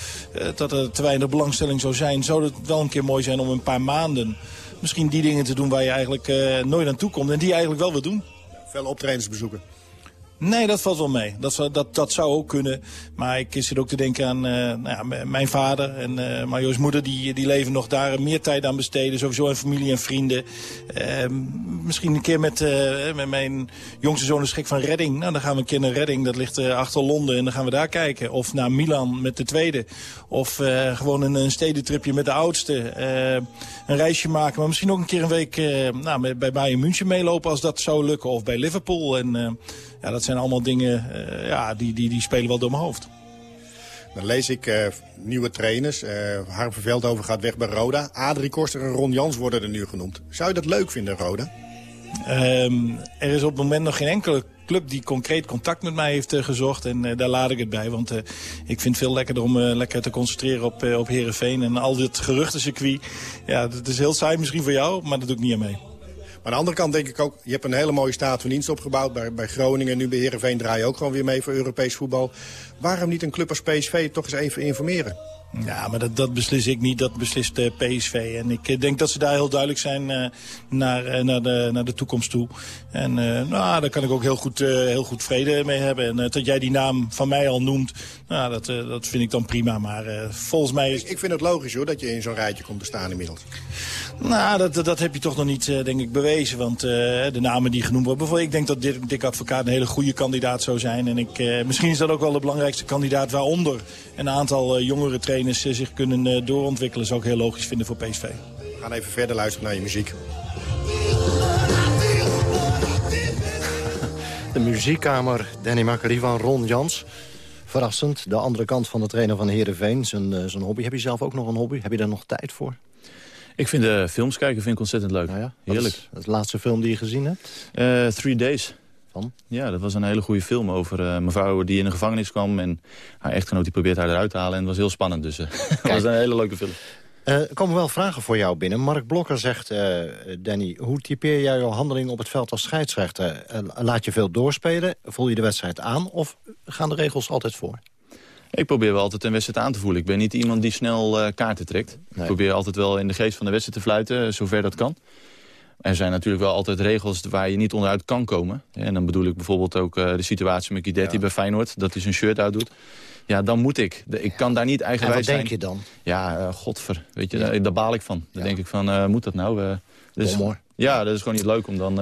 dat er te weinig belangstelling zou zijn... zou het wel een keer mooi zijn om een paar maanden... misschien die dingen te doen waar je eigenlijk nooit aan toe komt. En die je eigenlijk wel wil doen.
Veel optredens bezoeken.
Nee, dat valt wel mee. Dat, dat, dat zou ook kunnen. Maar ik zit ook te denken aan uh, nou ja, mijn vader en uh, Mario's moeder. Die, die leven nog daar meer tijd aan besteden. Sowieso aan familie en vrienden. Uh, misschien een keer met, uh, met mijn jongste zoon is gek van Redding. Nou, dan gaan we een keer naar Redding. Dat ligt achter Londen. En dan gaan we daar kijken. Of naar Milan met de tweede. Of gewoon een, een stedentripje met de oudste. een reisje maken. Maar misschien ook een keer een week nou, bij Bayern München meelopen als dat zou lukken. Of bij Liverpool. En ja, dat zijn allemaal dingen uh, ja, die, die, die spelen wel door mijn hoofd.
Dan lees ik uh, nieuwe trainers. Uh, Harm Veldhoven gaat weg bij Roda. Adrie Koster en Ron Jans worden er nu genoemd. Zou je dat leuk vinden, Roda?
Um, er is op het moment nog geen enkele club die concreet contact met mij heeft uh, gezocht. En uh, daar laat ik het bij. Want uh, ik vind het veel lekkerder om lekker te concentreren op, op Heerenveen. En al dit geruchtencircuit. Ja, dat is heel saai misschien voor jou, maar dat doe ik niet aan mee.
Maar aan de andere kant denk ik ook, je hebt een hele mooie staat van dienst opgebouwd. Bij, bij Groningen, nu bij Heerenveen draai je ook gewoon weer mee voor Europees voetbal. Waarom niet een club als PSV toch eens even informeren?
Ja, maar dat, dat beslis ik niet, dat beslist uh, PSV. En ik uh, denk dat ze daar heel duidelijk zijn uh, naar, naar, de, naar de toekomst toe. En nou, daar kan ik ook heel goed, heel goed vrede mee hebben. En dat jij die naam van mij al noemt, nou, dat, dat vind ik dan prima. Maar volgens mij is...
Ik, ik vind het logisch hoor, dat je in zo'n rijtje komt te staan inmiddels.
Nou, dat, dat heb je toch nog niet, denk ik, bewezen. Want de namen die genoemd worden... Bijvoorbeeld, ik denk dat Dick, Dick Advocaat een hele goede kandidaat zou zijn. En ik, misschien is dat ook wel de belangrijkste kandidaat waaronder een aantal jongere trainers zich kunnen doorontwikkelen... zou ik heel logisch vinden voor PSV.
We gaan even verder luisteren naar je muziek.
De muziekkamer Danny Mackerie van Ron Jans. Verrassend, de andere kant van de trainer van Heerenveen. Zijn, zijn hobby. Heb je zelf ook nog een hobby? Heb je daar nog tijd voor?
Ik vind de films kijken vind ik ontzettend leuk. Nou ja, Heerlijk.
Is, de laatste film die je gezien hebt?
Uh, Three Days. Van? Ja, dat was een hele goede film over uh, mijn vrouw die in de gevangenis kwam. En haar echtgenoot die probeert haar eruit te halen. En het was heel spannend. Dus het was een hele leuke film.
er komen wel vragen voor jou binnen. Mark Blokker zegt, Danny, hoe typeer jij jouw handeling op het veld als scheidsrechter? laat je veel doorspelen? Voel je de wedstrijd aan? Of gaan de regels altijd voor?
Ik probeer wel altijd een wedstrijd aan te voelen. Ik ben niet iemand die snel uh, kaarten trekt. Ik probeer altijd wel in de geest van de wedstrijd te fluiten, zover dat kan. Er zijn natuurlijk wel altijd regels waar je niet onderuit kan komen. En dan bedoel ik bijvoorbeeld ook uh, de situatie met Guidetti ja. bij Feyenoord. Dat hij zijn shirt uitdoet. Ja, dan moet ik. Ik kan daar niet eigenwijs
zijn.
wat
denk je dan?
Ja, uh, godver. Weet je, ja. daar, daar, baal ik van. Dan denk ik van, moet dat nou?
dus,
ja, dat is gewoon niet leuk om dan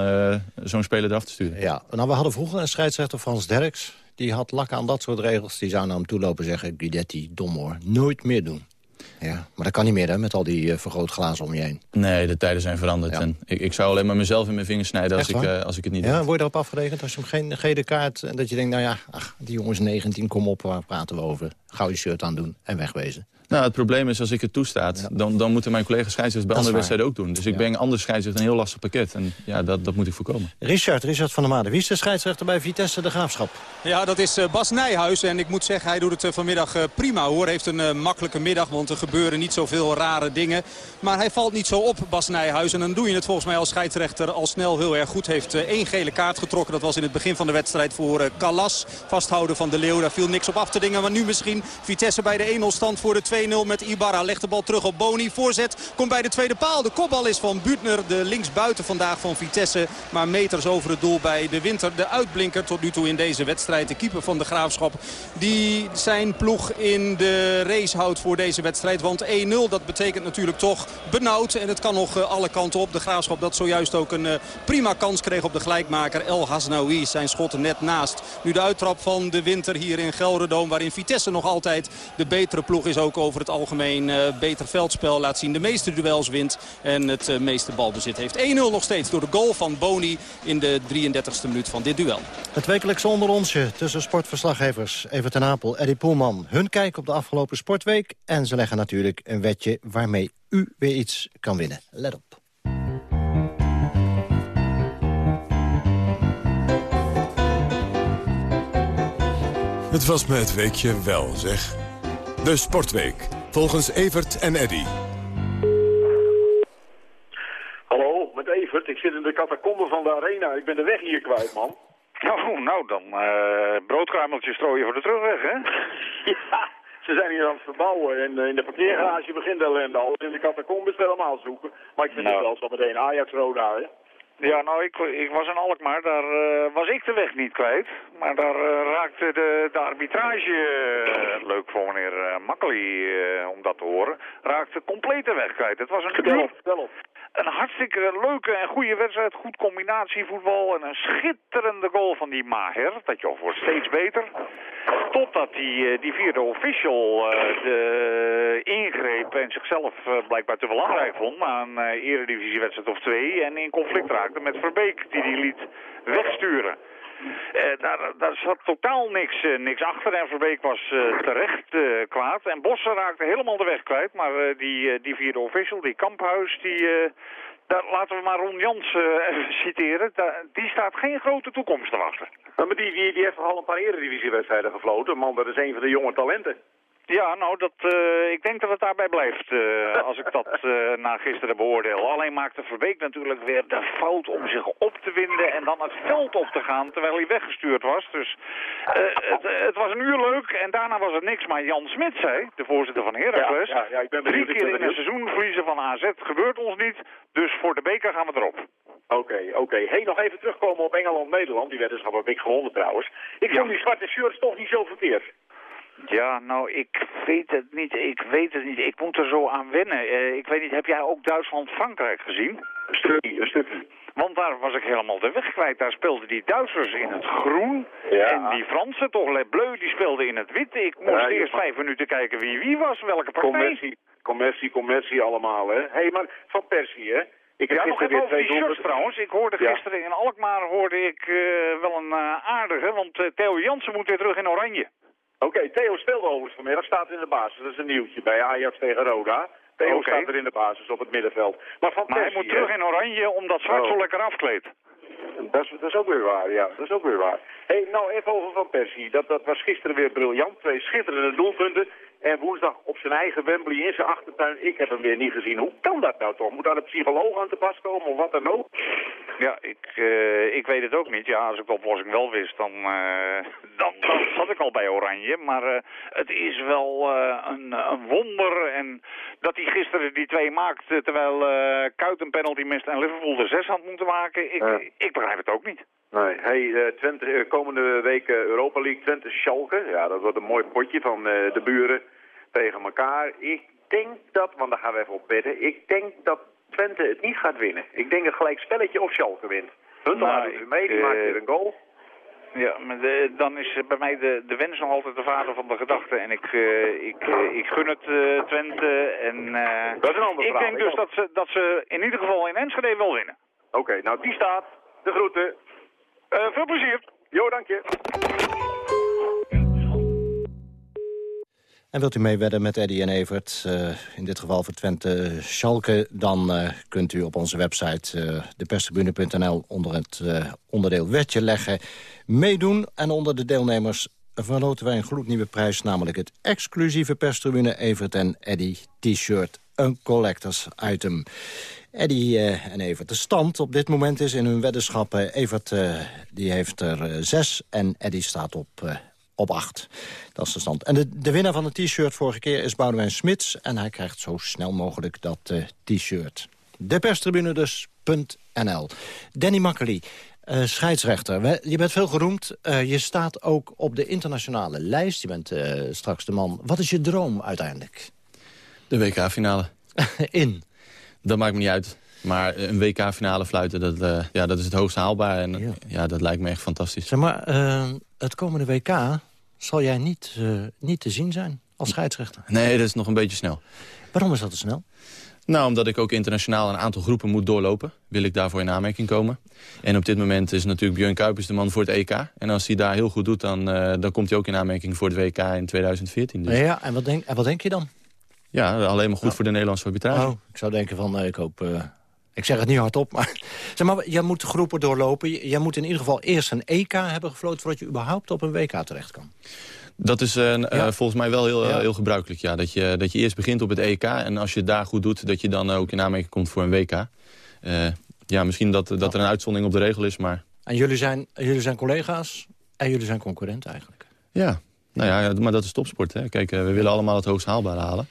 zo'n speler eraf te sturen.
Ja, nou, we hadden vroeger een scheidsrechter, Frans Derks. Die had lak aan dat soort regels. Die zou naar hem toe lopen zeggen, Guidetti, dom hoor. Nooit meer doen. Ja, maar dat kan niet meer hè, met al die uh, vergrootglazen om je heen.
Nee, de tijden zijn veranderd. Ja. En ik, ik, zou alleen maar mezelf in mijn vingers snijden als ik, uh, als ik het niet
ja,
doe.
Word je erop afgerekend als je hem geen gele kaart... en dat je denkt, nou ja, ach, die jongen is 19, kom op, waar praten we over? Gauw je shirt aan doen en wegwezen.
Nou, het probleem is, als ik het toestaat, ja. dan, dan moeten mijn collega's scheidsrechters bij andere wedstrijden ook doen. Dus ik ja. breng andere scheidsrechters een heel lastig pakket. En ja, dat, dat moet ik voorkomen.
Richard, Richard van der Maden. Wie is de scheidsrechter bij Vitesse de Graafschap?
Ja, dat is uh, Bas Nijhuis. En ik moet zeggen, hij doet het uh, vanmiddag uh, prima hoor. Heeft een makkelijke middag, want er gebeuren niet zoveel rare dingen. Maar hij valt niet zo op, Bas Nijhuis. En dan doe je het volgens mij als scheidsrechter al snel heel erg goed. Heeft één gele kaart getrokken. Dat was in het begin van de wedstrijd voor Callas. Vasthouden van de Leeuw. Daar viel niks op af te dingen. Maar nu misschien Vitesse bij de 1-0 stand voor de 2-0 met Ibarra. Legt de bal terug op Boni. Voorzet komt bij de tweede paal. De kopbal is van Buutner. De linksbuiten vandaag van Vitesse. Maar meters over het doel bij de winter. De uitblinker tot nu toe in deze wedstrijd. De keeper van de Graafschap. Die zijn ploeg in de race houdt voor deze wedstrijd. Want 1-0 dat betekent natuurlijk toch benauwd. En het kan nog uh, alle kanten op. De Graafschap dat zojuist ook een uh, prima kans kreeg op de gelijkmaker. El Hasnaoui zijn schot net naast. Nu de uittrap van de winter hier in Gelderdoom. Waarin Vitesse nog altijd de betere ploeg is ook over het algemeen uh, beter veldspel laat zien. De meeste duels wint en het uh, meeste balbezit heeft. 1-0 nog steeds door de goal van Boni in de 33ste minuut van dit duel.
Het wekelijkse onderonsje tussen sportverslaggevers Evert ten Apel, Eddie Poelman. Hun kijk op de afgelopen sportweek. En ze leggen natuurlijk een wetje waarmee u weer iets kan winnen. Let op.
Het was me het weekje wel, zeg. De Sportweek, volgens Evert en Eddy.
Hallo, met Evert. Ik zit in de catacombe van de arena. Ik ben de weg hier kwijt, man.
Oh, nou dan uh, broodkruimeltjes strooien voor de terugweg, hè?
ja, ze zijn hier aan het verbouwen. En uh, in de parkeergarage begint de ellende al. In de catacombe is het helemaal zoeken. Maar ik vind nou. het wel zo meteen Ajax-Roda, hè?
Ja, nou, ik, ik was in Alkmaar, daar uh, was ik de weg niet kwijt. Maar daar uh, raakte de, de arbitrage, uh, leuk voor meneer Makkeli om dat te horen, raakte compleet de weg kwijt. Het was een,
vertel op, vertel op.
een hartstikke leuke en goede wedstrijd, goed combinatievoetbal en een schitterende goal van die Maher. Dat joh, wordt steeds beter. Totdat die, die vierde official de ingreep en zichzelf blijkbaar te belangrijk vond na een eredivisiewedstrijd of twee en in conflict raakte met Verbeek, die die liet wegsturen. Uh, daar, daar zat totaal niks, uh, niks achter en Verbeek was uh, terecht kwaad. En Bossen raakte helemaal de weg kwijt, maar die, die vierde official, die Kamphuis, die, daar laten we maar Ron Jans citeren, die staat geen grote toekomst te wachten.
Maar die, die, heeft al een paar eredivisiewedstrijden gefloten, man, dat is een van de jonge talenten.
Ja, nou, dat, uh, ik denk dat het daarbij blijft, uh, als ik dat uh, na gisteren beoordeel. Alleen maakte Verbeek natuurlijk weer de fout om zich op te winden en dan het veld op te gaan, terwijl hij weggestuurd was. Dus het, het, was een uur leuk en daarna was het niks. Maar Jan Smit zei, de voorzitter van Heracles,
ja, ja, ja,
drie keer in een seizoen verliezen van AZ gebeurt ons niet, dus voor de beker gaan we erop.
Oké, okay, oké. Okay. Hey, nog even terugkomen op Engeland-Nederland. Die weddenschap heb ik gewonnen trouwens. Ik vond die zwarte shirts toch niet zo verkeerd.
Ja, nou, ik weet het niet. Ik weet het niet. Ik moet er zo aan wennen. Uh, ik weet niet, heb jij ook Duitsland-Frankrijk gezien?
Een stukje, een stukje.
Want daar was ik helemaal de weg kwijt. Daar speelden die Duitsers in het groen.
Ja.
En die Fransen, toch Le Bleu, die speelden in het wit. Ik moest ja, eerst vijf minuten kijken wie wie was, welke partij.
Commercie, commercie, commercie allemaal, hè. Hé, hey, maar Van Persie, hè.
Ik ja, nog even over die shirts trouwens. Ik hoorde gisteren ja. in Alkmaar hoorde ik uh, wel een uh, aardige, want uh, Theo Jansen moet weer terug in Oranje.
Oké, okay, Theo speelde overigens vanmiddag, staat in de basis. Dat is een nieuwtje bij Ajax tegen Roda. Theo okay. staat er in de basis op het middenveld. Maar, van
maar hij moet terug in oranje omdat Zwart oh. zo lekker afkleedt.
Dat is, dat is ook weer waar, ja. Dat is ook weer waar. hey, nou even over Van Persie. Dat, dat was gisteren weer briljant. Twee schitterende doelpunten. En woensdag op zijn eigen Wembley in zijn achtertuin. Ik heb hem weer niet gezien. Hoe kan dat nou toch? Moet daar een psycholoog aan te pas komen of wat dan ook?
Ja, ik, uh, ik weet het ook niet. Ja, als ik de oplossing wel wist, dan, uh, dan, dan zat ik al bij Oranje. Maar uh, het is wel een, een wonder. En dat hij gisteren die twee maakt, terwijl Kuit een penalty mist en Liverpool de zes had moeten maken. Ik, ik begrijp het ook niet.
Nee, hey, Twente, komende week Europa League Twente-Schalke. Ja, dat wordt een mooi potje van de buren tegen elkaar. Ik denk dat, want daar gaan we even op bedden, ik denk dat Twente het niet gaat winnen. Ik denk een gelijk spelletje of Schalke wint. Hunter nou, gaat mee, die maakt weer een goal.
Ja, maar de, dan is bij mij de, de wens nog altijd de vader van de gedachte. En ik, uh, ik, uh, ik gun het uh, Twente. En,
dat is een andere
ik denk dus dat ze, dat ze in ieder geval in Enschede wel winnen.
Oké, okay, nou die staat. De groeten.
Veel plezier.
Jo, dank je.
En wilt u meewedden met Eddy en Evert, uh, in dit geval voor Twente Schalke... dan uh, kunt u op onze website uh, deperstribune.nl onder het onderdeel wetje leggen... meedoen en onder de deelnemers verloten wij een gloednieuwe prijs... namelijk het exclusieve perstribune Evert en Eddy t-shirt, een collectors item. Eddy en Evert. De stand op dit moment is in hun weddenschappen... Evert die heeft er zes en Eddy staat op op 8. Dat is de stand. En de, de winnaar van het t-shirt vorige keer is Boudewijn Smits. En hij krijgt zo snel mogelijk dat t-shirt. Deperstribune dus.nl. Danny Makkely, uh, scheidsrechter. Je bent veel geroemd. Uh, je staat ook op de internationale lijst. Je bent straks de man. Wat is je droom uiteindelijk?
De WK-finale.
In?
Dat maakt me niet uit. Maar een WK-finale fluiten, dat, ja, dat is het hoogst haalbaar. En ja. ja dat lijkt me echt fantastisch.
Zeg maar, het komende WK zal jij niet, niet te zien zijn als scheidsrechter.
Nee, dat is nog een beetje snel.
Waarom is dat te snel?
Nou, omdat ik ook internationaal een aantal groepen moet doorlopen. Wil ik daarvoor in aanmerking komen. En op dit moment is natuurlijk Björn Kuipers de man voor het EK. En als hij daar heel goed doet, dan, uh, dan komt hij ook in aanmerking voor het WK in 2014. Dus.
Ja, en wat, denk, en wat denk je dan?
Ja, alleen maar goed voor de Nederlandse arbitrage.
Oh, ik zou denken van, uh, ik hoop Ik zeg het niet hardop, maar, zeg maar je moet groepen doorlopen. Je moet in ieder geval eerst een EK hebben gefloten... voordat je überhaupt op een WK terecht kan.
Dat is uh, volgens mij wel heel, ja. heel gebruikelijk. Ja. Dat, je, dat je eerst begint op het EK en als je het daar goed doet... dat je dan ook in aanmerking komt voor een WK. Ja, misschien dat, dat er een uitzondering op de regel is, maar...
En jullie zijn, jullie zijn collega's en jullie zijn concurrenten eigenlijk?
Ja, nou ja, maar dat is topsport. Hè. Kijk, we willen allemaal het hoogst haalbare halen.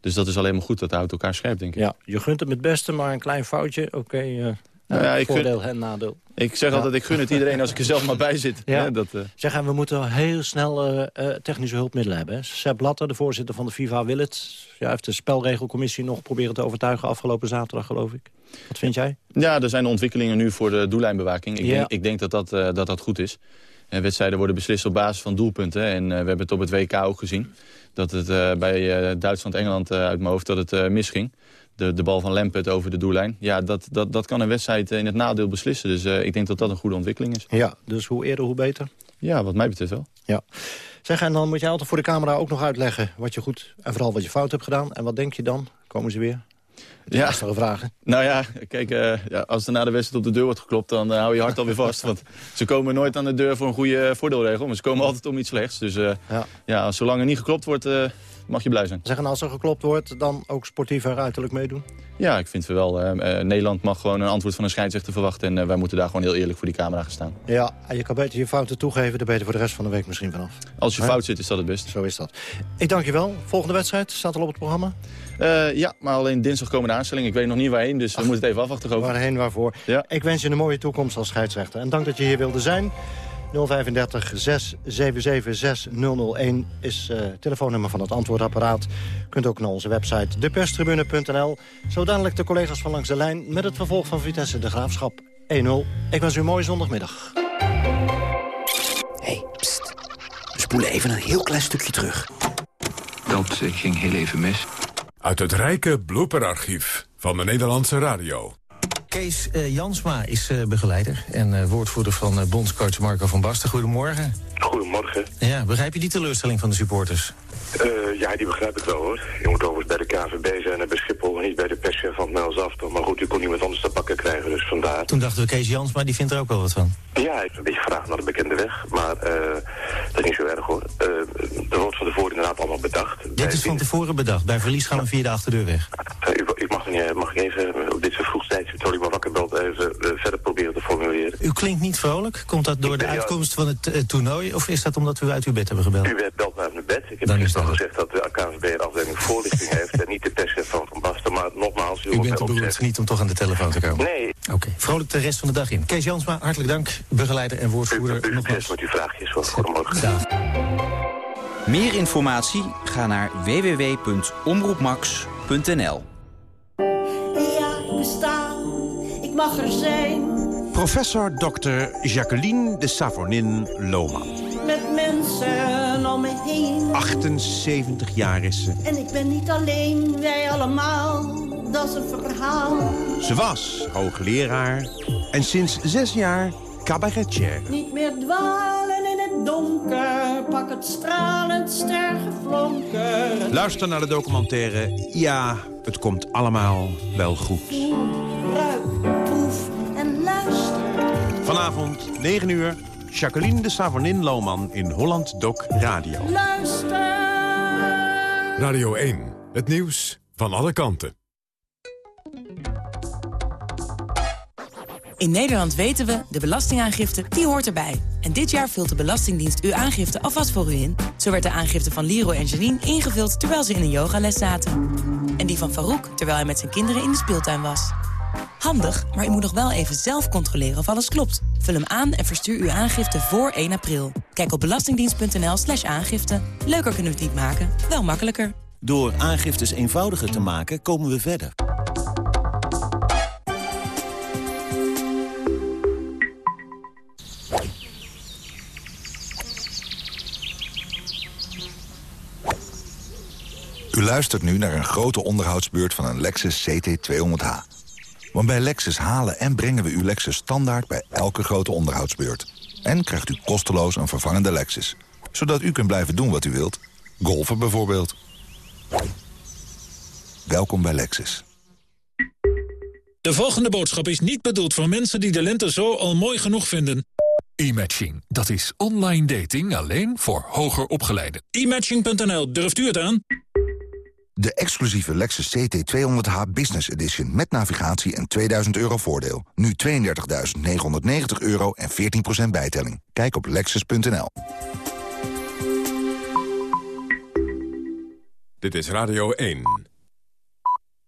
Dus dat is alleen maar goed, dat houdt elkaar scherp, denk ik.
Ja, je gunt het het beste, maar een klein foutje, oké, okay, nou ja, voordeel gun, en nadeel.
Ik zeg ja. altijd, ik gun het iedereen als ik er zelf maar bij zit.
Ja.
Dat, uh...
Zeg, en we moeten heel snel uh, technische hulpmiddelen hebben. Hè? Sepp Blatter, de voorzitter van de FIFA, wil het. Ja, heeft de spelregelcommissie nog proberen te overtuigen afgelopen zaterdag, geloof ik. Wat vind jij?
Ja, er zijn ontwikkelingen nu voor de doellijnbewaking. Ik, denk, ik denk dat dat, dat dat goed is. En wedstrijden worden beslist op basis van doelpunten. En we hebben het op het WK ook gezien dat het bij Duitsland-Engeland uit mijn hoofd dat het misging. De, de bal van Lampert over de doellijn. Ja, dat, dat, dat kan een wedstrijd in het nadeel beslissen. Dus ik denk dat dat een goede ontwikkeling is.
Ja, dus hoe eerder hoe beter?
Ja, wat mij betreft wel.
Ja. Zeg, en dan moet je altijd voor de camera ook nog uitleggen wat je goed en vooral wat je fout hebt gedaan. En wat denk je dan? Komen ze weer? Ja. Lastige vragen.
Nou ja, kijk, uh, ja, als er na de wedstrijd op de deur wordt geklopt... dan uh, hou je hart alweer vast. Want ze komen nooit aan de deur voor een goede voordeelregel. Maar ze komen altijd om iets slechts. Dus uh, ja. ja, zolang er niet geklopt wordt, mag je blij zijn.
Zeggen als er geklopt wordt, dan ook sportief en uiterlijk meedoen?
Ja, ik vind het wel. Nederland mag gewoon een antwoord van een scheidsrechter verwachten. En wij moeten daar gewoon heel eerlijk voor die camera gaan staan.
Ja, en je kan beter je fouten toegeven. Daar ben je voor de rest van de week misschien vanaf.
Als je fout zit, is dat het best.
Zo is dat. Ik dank je wel. Volgende wedstrijd staat al op het programma?
Ja, maar alleen dinsdag komen de aanstelling. Ik weet nog niet waarheen, dus we moeten het even afwachten. Over.
Waarheen, waarvoor. Ja. Ik wens je een mooie toekomst als scheidsrechter. En dank dat je hier wilde zijn. 035 677 6001 is uh, het telefoonnummer van het antwoordapparaat. U kunt ook naar onze website deperstribune.nl. Zo dadelijk de collega's van Langs de Lijn... met het vervolg van Vitesse de Graafschap 1-0. Ik wens u een mooie zondagmiddag.
hey, pst. We spoelen even een heel klein stukje terug.
Dat ging heel even mis.
Uit het rijke blooperarchief van de Nederlandse radio.
Kees uh, Jansma is uh, begeleider en uh, woordvoerder van bondscoach Marco van Basten. Goedemorgen.
Goedemorgen.
Ja, begrijp je die teleurstelling van de supporters?
Uh, ja, die begrijp ik wel hoor. Je moet overigens bij de KVB zijn en bij Schiphol, niet bij de perschef van het Mijls af. Maar goed, u kon niemand anders te pakken krijgen, dus vandaar.
Toen dachten we Kees Jans, maar die vindt er ook wel wat van.
Ja, hij heeft een beetje vraag naar de bekende weg, maar uh, dat is niet zo erg hoor. Uh, er wordt van tevoren inderdaad allemaal bedacht.
Dit is van tevoren bedacht. Bij verlies gaan we via de achterdeur weg.
U, ik mag, niet, mag ik even op dit zo vroeg tijdstip, terwijl u maar wakker belt, even verder proberen te formuleren.
U klinkt niet vrolijk. Komt dat door de uitkomst van het toernooi of is dat omdat u uit uw bed hebben gebeld?
U belt naar mijn bed. Ik heb gisteren gezegd dat de KNVB een afdeling voorlichting heeft... en niet de perschef van Van Basten. Maar nogmaals... U,
u bent beroerd niet om toch aan de telefoon te komen?
Nee.
Oké, okay. vrolijk de rest van de dag in. Kees Jansma, hartelijk dank. Begeleider en woordvoerder.
U, u, nogmaals. met uw vraagjes. Goedemorgen. Dag.
Meer informatie? Ga naar www.omroepmax.nl
Ja, ik besta. Ik mag er zijn.
Professor Dr. Jacqueline de Savonin Lohman.
Met mensen om me heen.
78 jaar is ze.
En ik ben niet alleen, wij allemaal. Dat is een verhaal.
Ze was hoogleraar en sinds zes jaar cabaretier.
Niet meer dwalen in het donker. Pak het stralend stergeflonker.
Luister naar de documentaire Ja, het komt allemaal wel goed.
Ruik, proef en luister.
Vanavond, 9 uur, Jacqueline de Savonin Lohman in Holland Doc Radio.
Luister!
Radio 1, het nieuws van alle kanten.
In Nederland weten we, de belastingaangifte, die hoort erbij. En dit jaar vult de Belastingdienst uw aangifte alvast voor u in. Zo werd de aangifte van Leroy en Janine ingevuld terwijl ze in een yogales zaten. En die van Farouk terwijl hij met zijn kinderen in de speeltuin was. Handig, maar u moet nog wel even zelf controleren of alles klopt. Vul hem aan en verstuur uw aangifte voor 1 april. Kijk op belastingdienst.nl slash aangifte. Leuker kunnen we het niet maken, wel makkelijker.
Door aangiftes eenvoudiger te maken, komen we verder.
U luistert nu naar een grote onderhoudsbeurt van een Lexus CT200H. Want bij Lexus halen en brengen we uw Lexus standaard bij elke grote onderhoudsbeurt. En krijgt u kosteloos een vervangende Lexus. Zodat u kunt blijven doen wat u wilt. Golfen bijvoorbeeld. Welkom bij Lexus.
De volgende boodschap is niet bedoeld voor mensen die de lente zo al mooi genoeg vinden.
E-matching, dat is online dating alleen voor hoger opgeleiden.
E-matching.nl, durft u het aan?
De exclusieve Lexus CT200h Business Edition met navigatie en 2000 euro voordeel. Nu 32.990 euro en 14% bijtelling. Kijk op lexus.nl.
Dit is Radio 1.